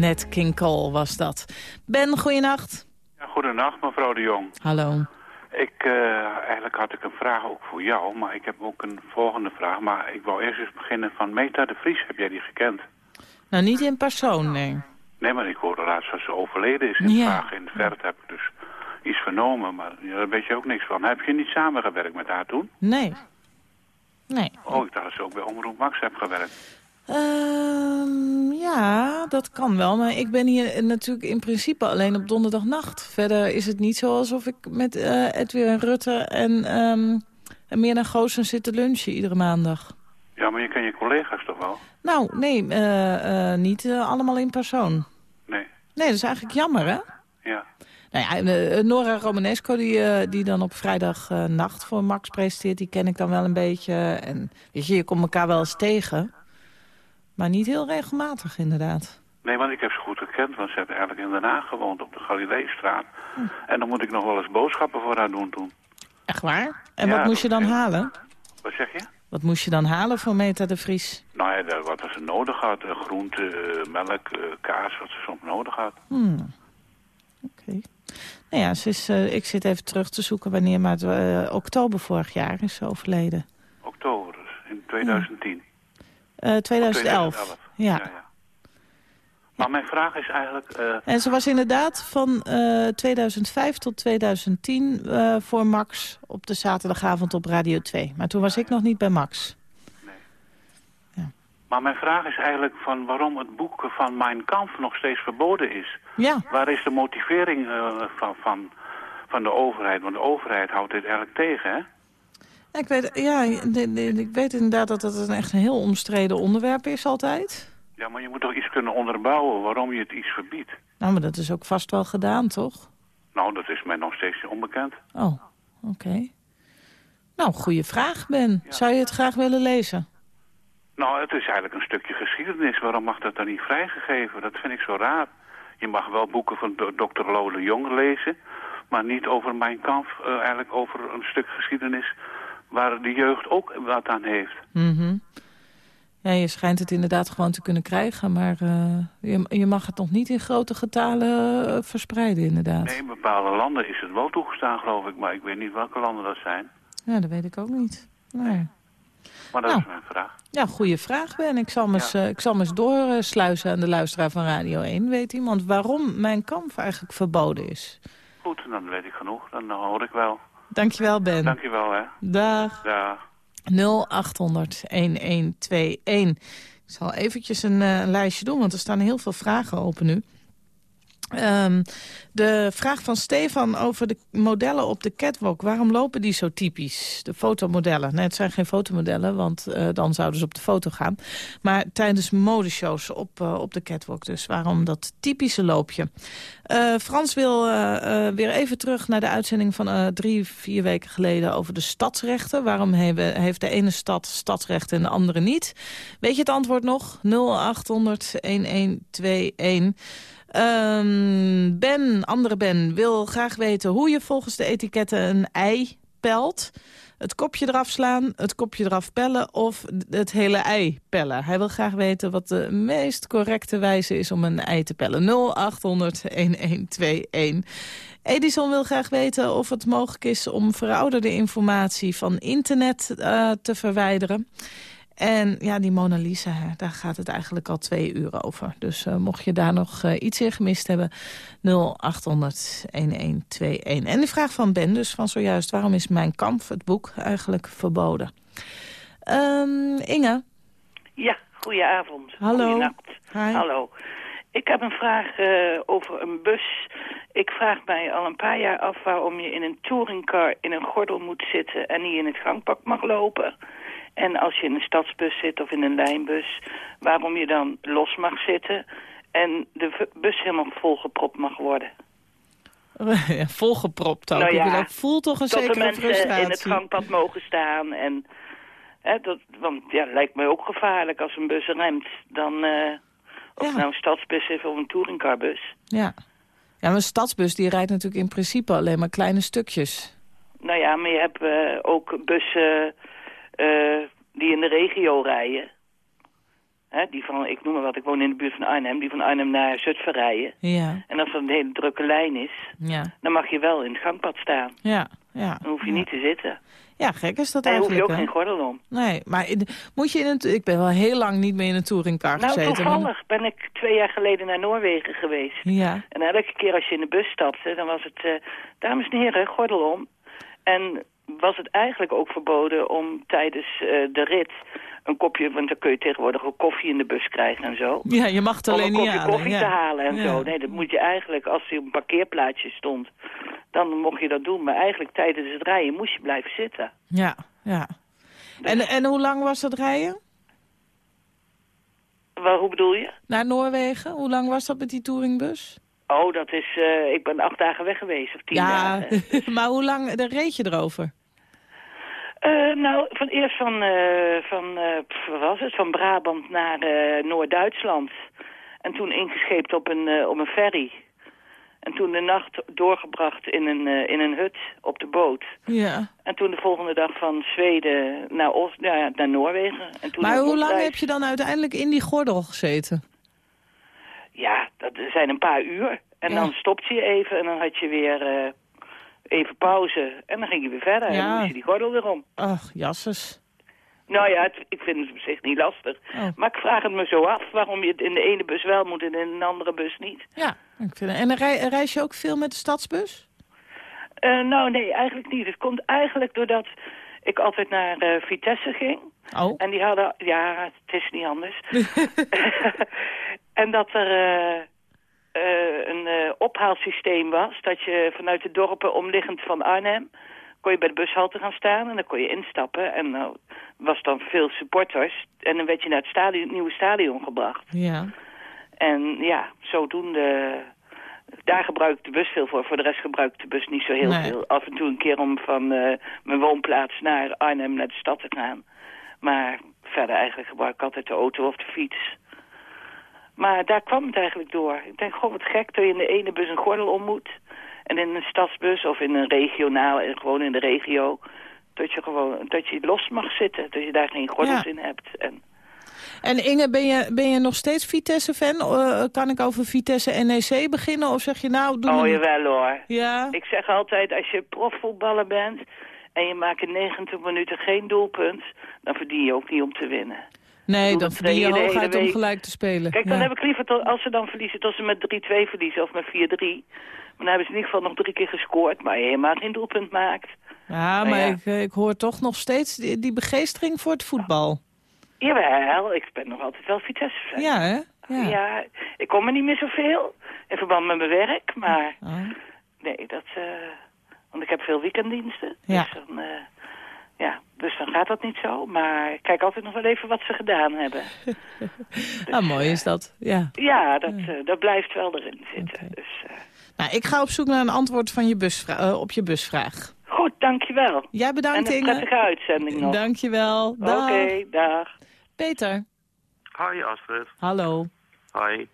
Net King Cole was dat. Ben, goeienacht. Ja, goedenacht, mevrouw de Jong. Hallo. Ik, eh, eigenlijk had ik een vraag ook voor jou, maar ik heb ook een volgende vraag. Maar ik wou eerst eens beginnen van Meta de Vries. Heb jij die gekend? Nou, niet in persoon, nee. Nee, maar ik hoorde laatst dat ze overleden is in Ja. Vraag. In de verte heb ik dus iets vernomen, maar daar weet je ook niks van. Heb je niet samengewerkt met haar toen? Nee. Nee. Oh, ik dacht dat ze ook bij Omroep Max heeft gewerkt. Ehm, ja, dat kan wel. Maar ik ben hier natuurlijk in principe alleen op donderdagnacht. Verder is het niet zo alsof ik met eh Edwin Rutte en, ehm en meer naar Goosen zit te lunchen iedere maandag. Ja, maar je ken je collega's toch wel? Nou, nee, eh, eh, niet allemaal in persoon. Nee. Nee, dat is eigenlijk jammer, hè? Ja. Nou ja, Nora Romanesco, die, die dan op vrijdagnacht nacht voor Max presenteert... die ken ik dan wel een beetje. En weet je, je komt elkaar wel eens tegen. Maar niet heel regelmatig, inderdaad. Nee, want ik heb ze goed gekend, want ze hebben eigenlijk in Den Haag gewoond op de Galileestraat. En dan moet ik nog wel eens boodschappen voor haar doen toen. Echt waar? En Ja, wat moest je dan halen? Wat zeg je? Wat moest je dan halen voor Meta de Vries? Nou ja, wat ze nodig had. eh, Groente, eh, melk, eh, kaas, wat ze soms nodig had. Hmm. Oké. Nou ja, ze is, ik zit even terug te zoeken wanneer, maar het, oktober vorig jaar is ze overleden. Oktober, dus in 2010. Eh 2011. 2011. Ja. Maar mijn vraag is eigenlijk... eh, En ze was inderdaad van eh 2005 tot 2010 eh, voor Max op de zaterdagavond op Radio 2. Maar toen was ik nog niet bij Max. maar mijn vraag is eigenlijk van waarom het boek van Mein Kampf nog steeds verboden is. Ja. Waar is de motivering eh, van, van, van de overheid? Want de overheid houdt dit eigenlijk tegen, hè? Ik weet, ja, ik weet inderdaad dat het een echt een heel omstreden onderwerp is altijd. Ja, maar je moet toch iets kunnen onderbouwen waarom je het iets verbiedt. Nou, maar dat is ook vast wel gedaan, toch? Nou, dat is mij nog steeds onbekend. Oh, oké. Nou, goede vraag, Ben. Zou je het graag willen lezen? Nou, het is eigenlijk een stukje geschiedenis. Waarom mag dat dan niet vrijgegeven? Dat vind ik zo raar. Je mag wel boeken van do- Dr. Lode Jong lezen, maar niet over Mein Kampf. eh, eigenlijk over een stuk geschiedenis waar de jeugd ook wat aan heeft. Mhm. Ja, je schijnt het inderdaad gewoon te kunnen krijgen, maar eh, je, je mag het nog niet in grote getalen eh, verspreiden, inderdaad. Nee, in bepaalde landen is het wel toegestaan, geloof ik, maar ik weet niet welke landen dat zijn. Ja, dat weet ik ook niet. Nee. Maar dat Nou. is mijn vraag. Ja, goede vraag, Ben. Ik zal eens, eh, ik zal eens doorsluizen aan de luisteraar van Radio 1. Weet iemand waarom mijn kamp eigenlijk verboden is? Goed, dan weet ik genoeg. Dan hoor ik wel. Dankjewel, Ben. Dankjewel, hè. Dag. Dag. 0800-1121. Ik zal eventjes een eh, lijstje doen, want er staan heel veel vragen open nu. Ehm, de vraag van Stefan over de modellen op de catwalk. Waarom lopen die zo typisch? De fotomodellen. Nee, het zijn geen fotomodellen, want eh, dan zouden ze op de foto gaan. Maar tijdens modeshows op, eh, op de catwalk. Dus waarom dat typische loopje? Eh, Frans wil weer even terug naar de uitzending van drie, vier weken geleden over de stadsrechten. Waarom heeft de ene stad stadsrechten en de andere niet? Weet je het antwoord nog? 0800 1121. Ehm, ben, andere Ben, wil graag weten hoe je volgens de etiketten een ei pelt. Het kopje eraf slaan, het kopje eraf pellen of het hele ei pellen. Hij wil graag weten wat de meest correcte wijze is om een ei te pellen. 0800 1121. Edison wil graag weten of het mogelijk is om verouderde informatie van internet uh, te verwijderen. En ja, die Mona Lisa, hè, daar gaat het eigenlijk al twee uur over. Dus uh, mocht je daar nog uh, iets in gemist hebben, 0800-1121. En de vraag van Ben dus van zojuist, waarom is Mijn Kamp, het boek, eigenlijk verboden? Um, Inge? Ja, goedenavond. Hallo. Hallo. Ik heb een vraag uh, over een bus. Ik vraag mij al een paar jaar af waarom je in een touringcar in een gordel moet zitten en niet in het gangpak mag lopen. En als je in een stadsbus zit of in een lijnbus, waarom je dan los mag zitten en de bus helemaal volgepropt mag worden. Ja, volgepropt ook. Nou ja, dat voelt toch een zekere mensen frustratie. in het gangpad mogen staan. En, hè, dat, want ja, lijkt mij ook gevaarlijk als een bus remt. Dan, uh, of Ja. nou een stadsbus is of een touringcarbus. Ja. ja, maar een stadsbus die rijdt natuurlijk in principe alleen maar kleine stukjes. Nou ja, maar je hebt eh, ook bussen eh, die in de regio rijden. Hè, die van, ik noem maar wat, ik woon in de buurt van Arnhem. Die van Arnhem naar Zutphen rijden. Ja, En als dat een hele drukke lijn is, ja, dan mag je wel in het gangpad staan. ja. ja. Dan hoef je niet te zitten. Ja, gek is dat En dan hoef je eigenlijk, ook hè? geen gordel om. Nee, maar in- moet je in een... Ik ben wel heel lang niet meer in een touringcar Nou, gezeten. maar- toevallig ben ik twee jaar geleden naar Noorwegen geweest. Ja, En elke keer als je in de bus stapte, dan was het... eh, dames en heren, gordel om. En was het eigenlijk ook verboden om tijdens eh, de rit een kopje... want dan kun je tegenwoordig ook koffie in de bus krijgen en zo. ja je mag het om alleen een niet kopje halen. koffie ja. te halen en Ja. zo. Nee, dat moet je eigenlijk, als je op een parkeerplaatsje stond... dan mocht je dat doen. Maar eigenlijk tijdens het rijden moest je blijven zitten. Ja, ja. En, en hoe lang was dat rijden? Wel, hoe bedoel je? Naar Noorwegen? Hoe lang was dat met die touringbus? Oh, dat is... eh, ik ben acht dagen weg geweest, of tien ja, dagen. maar hoe lang daar reed je erover? Eh, nou, van eerst van, eh, van pff, wat was het? Van Brabant naar Noord-Duitsland. En toen ingescheept op een, op een ferry. En toen de nacht doorgebracht in een, in een hut op de boot. Ja. En toen de volgende dag van Zweden naar, Oost, ja, naar Noorwegen. En toen Maar hoe lang heb je dan uiteindelijk in die gordel gezeten? Ja, dat zijn een paar uur. En Ja. dan stopte je even en dan had je weer eh, even pauze. En dan ging je weer verder en dan moest je die gordel weer om. Ach, jasses. Nou ja, het- ik vind het op zich niet lastig. Oh. Maar ik vraag het me zo af waarom je het in de ene bus wel moet en in een andere bus niet. Ja, ik vind, en rij, reis je ook veel met de stadsbus? Eh, nou nee, eigenlijk niet. Het komt eigenlijk doordat ik altijd naar eh, Vitesse ging. Oh. En die hadden, ja, het is niet anders. en dat er eh, eh, een eh, ophaalsysteem was. Dat je vanuit de dorpen omliggend van Arnhem... kon je bij de bushalte gaan staan en dan kon je instappen. En nou was dan veel supporters. En dan werd je naar het stadion, nieuwe stadion gebracht. Ja. En ja, zodoende... Daar gebruik ik de bus veel voor. Voor de rest gebruik ik de bus niet zo heel Nee. veel. Af en toe een keer om van mijn woonplaats naar Arnhem naar de stad te gaan. Maar verder eigenlijk gebruik ik altijd de auto of de fiets. Maar daar kwam het eigenlijk door. Ik denk, goh, wat gek dat je in de ene bus een gordel om moet. En in een stadsbus of in een regionaal en gewoon in de regio. Dat je gewoon dat je los mag zitten. Dat je daar geen gordels Ja. in hebt. En En Inge, ben je, ben je nog steeds Vitesse-fan? Eh, kan ik over Vitesse-NEC beginnen? Of zeg je nou... Doe oh, jawel hoor. Ja? Ik zeg altijd, als je profvoetballer bent en je maakt in 90 minuten geen doelpunt, dan verdien je ook niet om te winnen. Nee, dan dat verdien je hooguit om gelijk te spelen. Kijk, dan Ja. heb ik liever, tot, als ze dan verliezen, tot ze met 3-2 verliezen of met 4-3. Maar dan hebben ze in ieder geval nog drie keer gescoord, maar je helemaal geen doelpunt maakt. Ja, Nou maar ja. Ik, eh, ik hoor toch nog steeds die, die begeestering voor het voetbal. Jawel, ik ben nog altijd wel Vitesse-fan. Ja, hè? Ja. Ja, ik kom er niet meer zoveel in verband met mijn werk, maar Oh. nee, dat... eh, want ik heb veel weekenddiensten. Ja. Dus dan, eh, ja, dus dan gaat dat niet zo. Maar ik kijk altijd nog wel even wat ze gedaan hebben. Ah, mooi is dat. Ja. Ja, dat, eh, dat blijft wel erin zitten. Dus, eh, Nou, ik ga op zoek naar een antwoord van je busvra eh, op je busvraag. goed, dankjewel. Jij bedankt, en een Inge. prettige uitzending nog. Dankjewel. Oké, Dag. dag. Peter. Hi Astrid. Hallo. Hi.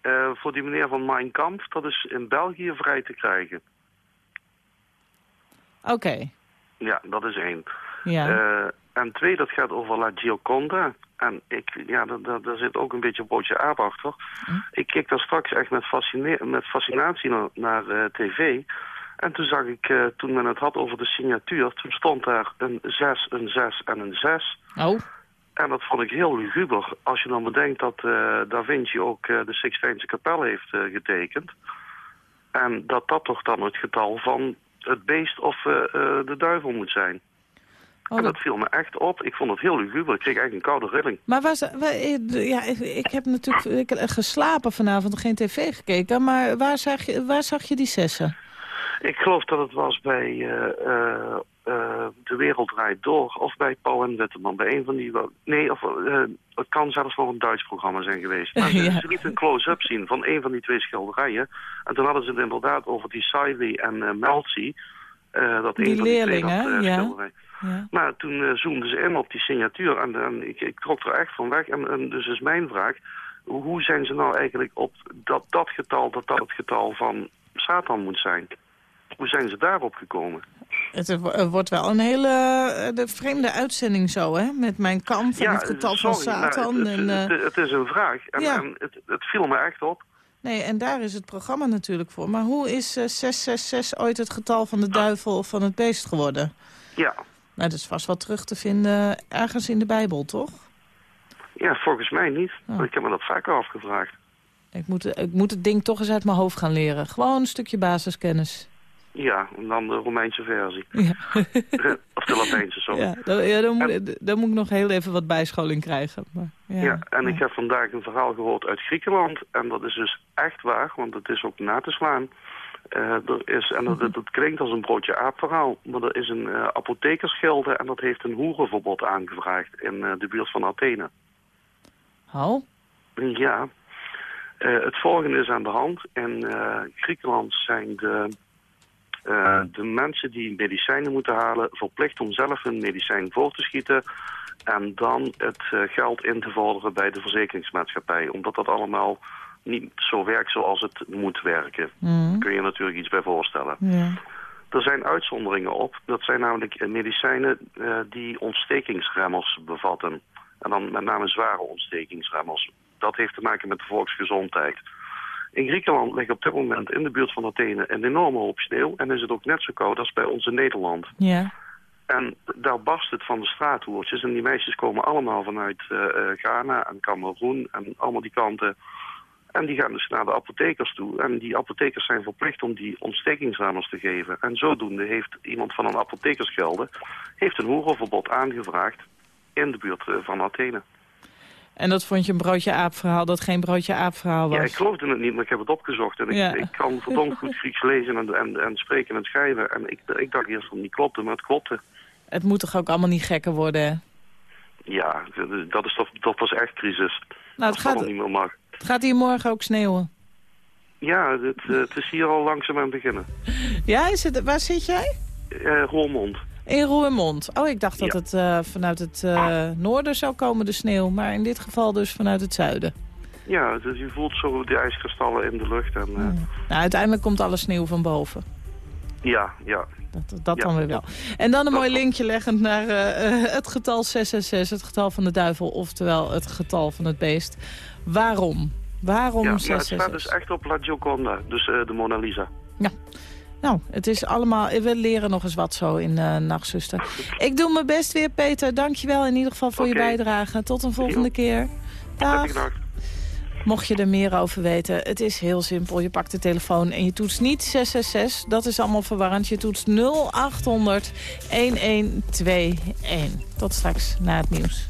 Eh, voor die meneer van Mein Kampf, dat is in België vrij te krijgen. Oké. Ja, dat is één. Ja. Eh, en twee, dat gaat over La Gioconda. En ik, ja, daar- daar zit ook een beetje een broodje aap achter. Hm? Ik keek daar straks echt met, fascine- met fascinatie naar, naar eh, tv. En toen zag ik, eh, toen men het had over de signatuur, toen stond daar een 6, een 6 en een 6. Oh. En dat vond ik heel luguber. Als je dan bedenkt dat Da Vinci ook eh, de Sixtijnse kapel heeft getekend. En dat dat toch dan het getal van het beest of eh, de duivel moet zijn. Oh, en dat viel me echt op. Ik vond het heel luguber. Ik kreeg eigenlijk een koude rilling. Maar waar- eh, ja, ik, heb natuurlijk ik heb geslapen vanavond, geen tv gekeken. Maar waar zag je, waar zag je die zessen? Ik geloof dat het was bij eh, eh, De Wereld Draait Door of bij Paul en Witteman. Bij een van die... Nee, of, eh, het kan zelfs wel een Duits programma zijn geweest. Maar ze, Ja. ze lieten een close-up zien van een van die twee schilderijen. En toen hadden ze het inderdaad over die Sivey en eh Melzi. dat Die een van die twee dat, ja. schilderij. Ja. Maar toen zoomden ze in op die signatuur en, en ik, ik trok er echt van weg. En, en dus is mijn vraag, hoe hoe zijn ze nou eigenlijk op dat, dat getal, dat dat het getal van Satan moet zijn? Hoe zijn ze daarop gekomen? Het eh, wordt wel een hele eh, de vreemde uitzending zo, hè? Met mijn kamp en het getal van sorry, Satan. het, en, het, eh, het, het is een vraag en, Ja. en het, het viel me echt op. nee, en daar is het programma natuurlijk voor. Maar hoe is eh, 666 ooit het getal van de duivel of van het beest geworden? Ja, Nou, dat is vast wel terug te vinden ergens in de Bijbel, toch? ja volgens mij niet. Oh. Ik heb me dat vaker afgevraagd. Ik moet, ik moet het ding toch eens uit mijn hoofd gaan leren. Gewoon een stukje basiskennis. Ja, en dan de Romeinse versie. Ja. of de Latijnse, sorry. Ja, dan, ja, dan, moet, dan moet ik nog heel even wat bijscholing krijgen. Maar, ja. Ja, en ik heb vandaag een verhaal gehoord uit Griekenland. En dat is dus echt waar, want het is ook na te slaan. Eh, er is, en dat, dat, dat klinkt als een broodje aap verhaal. Maar er is een eh apothekersgilde en dat heeft een hoerenverbod aangevraagd in eh, de buurt van Athene. Oh? Ja, Eh, het volgende is aan de hand. In eh, Griekenland zijn de, eh, de mensen die medicijnen moeten halen verplicht om zelf hun medicijn voor te schieten. En dan het eh, geld in te vorderen bij de verzekeringsmaatschappij. Omdat dat allemaal niet zo werkt zoals het moet werken. Daar kun je natuurlijk iets bij voorstellen. Er zijn uitzonderingen op. Dat zijn namelijk eh, medicijnen die ontstekingsremmers bevatten. En dan met name zware ontstekingsremmers. Dat heeft te maken met de volksgezondheid. In Griekenland ligt op dit moment in de buurt van Athene een enorme hoop sneeuw. En is het ook net zo koud als bij ons in Nederland. Ja. En daar barst het van de straathoertjes. En die meisjes komen allemaal vanuit eh, eh, Ghana en Cameroen en allemaal die kanten. En die gaan dus naar de apothekers toe. En die apothekers zijn verplicht om die ontstekingsremmers te geven. En zodoende heeft iemand van een apothekersgilde heeft een hoerenverbod aangevraagd in de buurt eh, van Athene. En dat vond je een broodje aap verhaal dat geen broodje aap verhaal was? Ja, ik geloofde het niet, maar ik heb het opgezocht. En ik, Ja. ik kan verdomd goed Grieks lezen en, en, en spreken en schrijven. En ik, ik dacht eerst dat het niet klopte, maar het klopte. Het moet toch ook allemaal niet gekker worden, hè? Ja, dat is toch, dat was echt crisis. Nou, het dat gaat, niet meer mag. het gaat hier morgen ook sneeuwen. Ja, het, het is hier al langzaam aan het beginnen. Ja, is het, waar zit jij? Roermond. In Roermond. Oh, ik dacht dat Ja. het eh, vanuit het eh, noorden zou komen, de sneeuw. Maar in dit geval dus vanuit het zuiden. Ja, dus je voelt zo die ijskristallen in de lucht. En, eh, Nou, uiteindelijk komt alle sneeuw van boven. ja, ja. Dat, dat Ja. dan weer wel. En dan een mooi linkje leggend naar het getal 666, het getal van de duivel, oftewel het getal van het beest. Waarom? Waarom ja maar het staat 666? dus echt op La Gioconda, dus de Mona Lisa. Nou, het is allemaal... We leren nog eens wat zo in eh Nachtzuster. Ik doe mijn best weer, Peter. Dankjewel in ieder geval voor je bijdrage. Tot een volgende keer. Dag. Mocht je er meer over weten, het is heel simpel. Je pakt de telefoon en je toetst niet 666. Dat is allemaal verwarrend. Je toetst 0800 1121. Tot straks na het nieuws.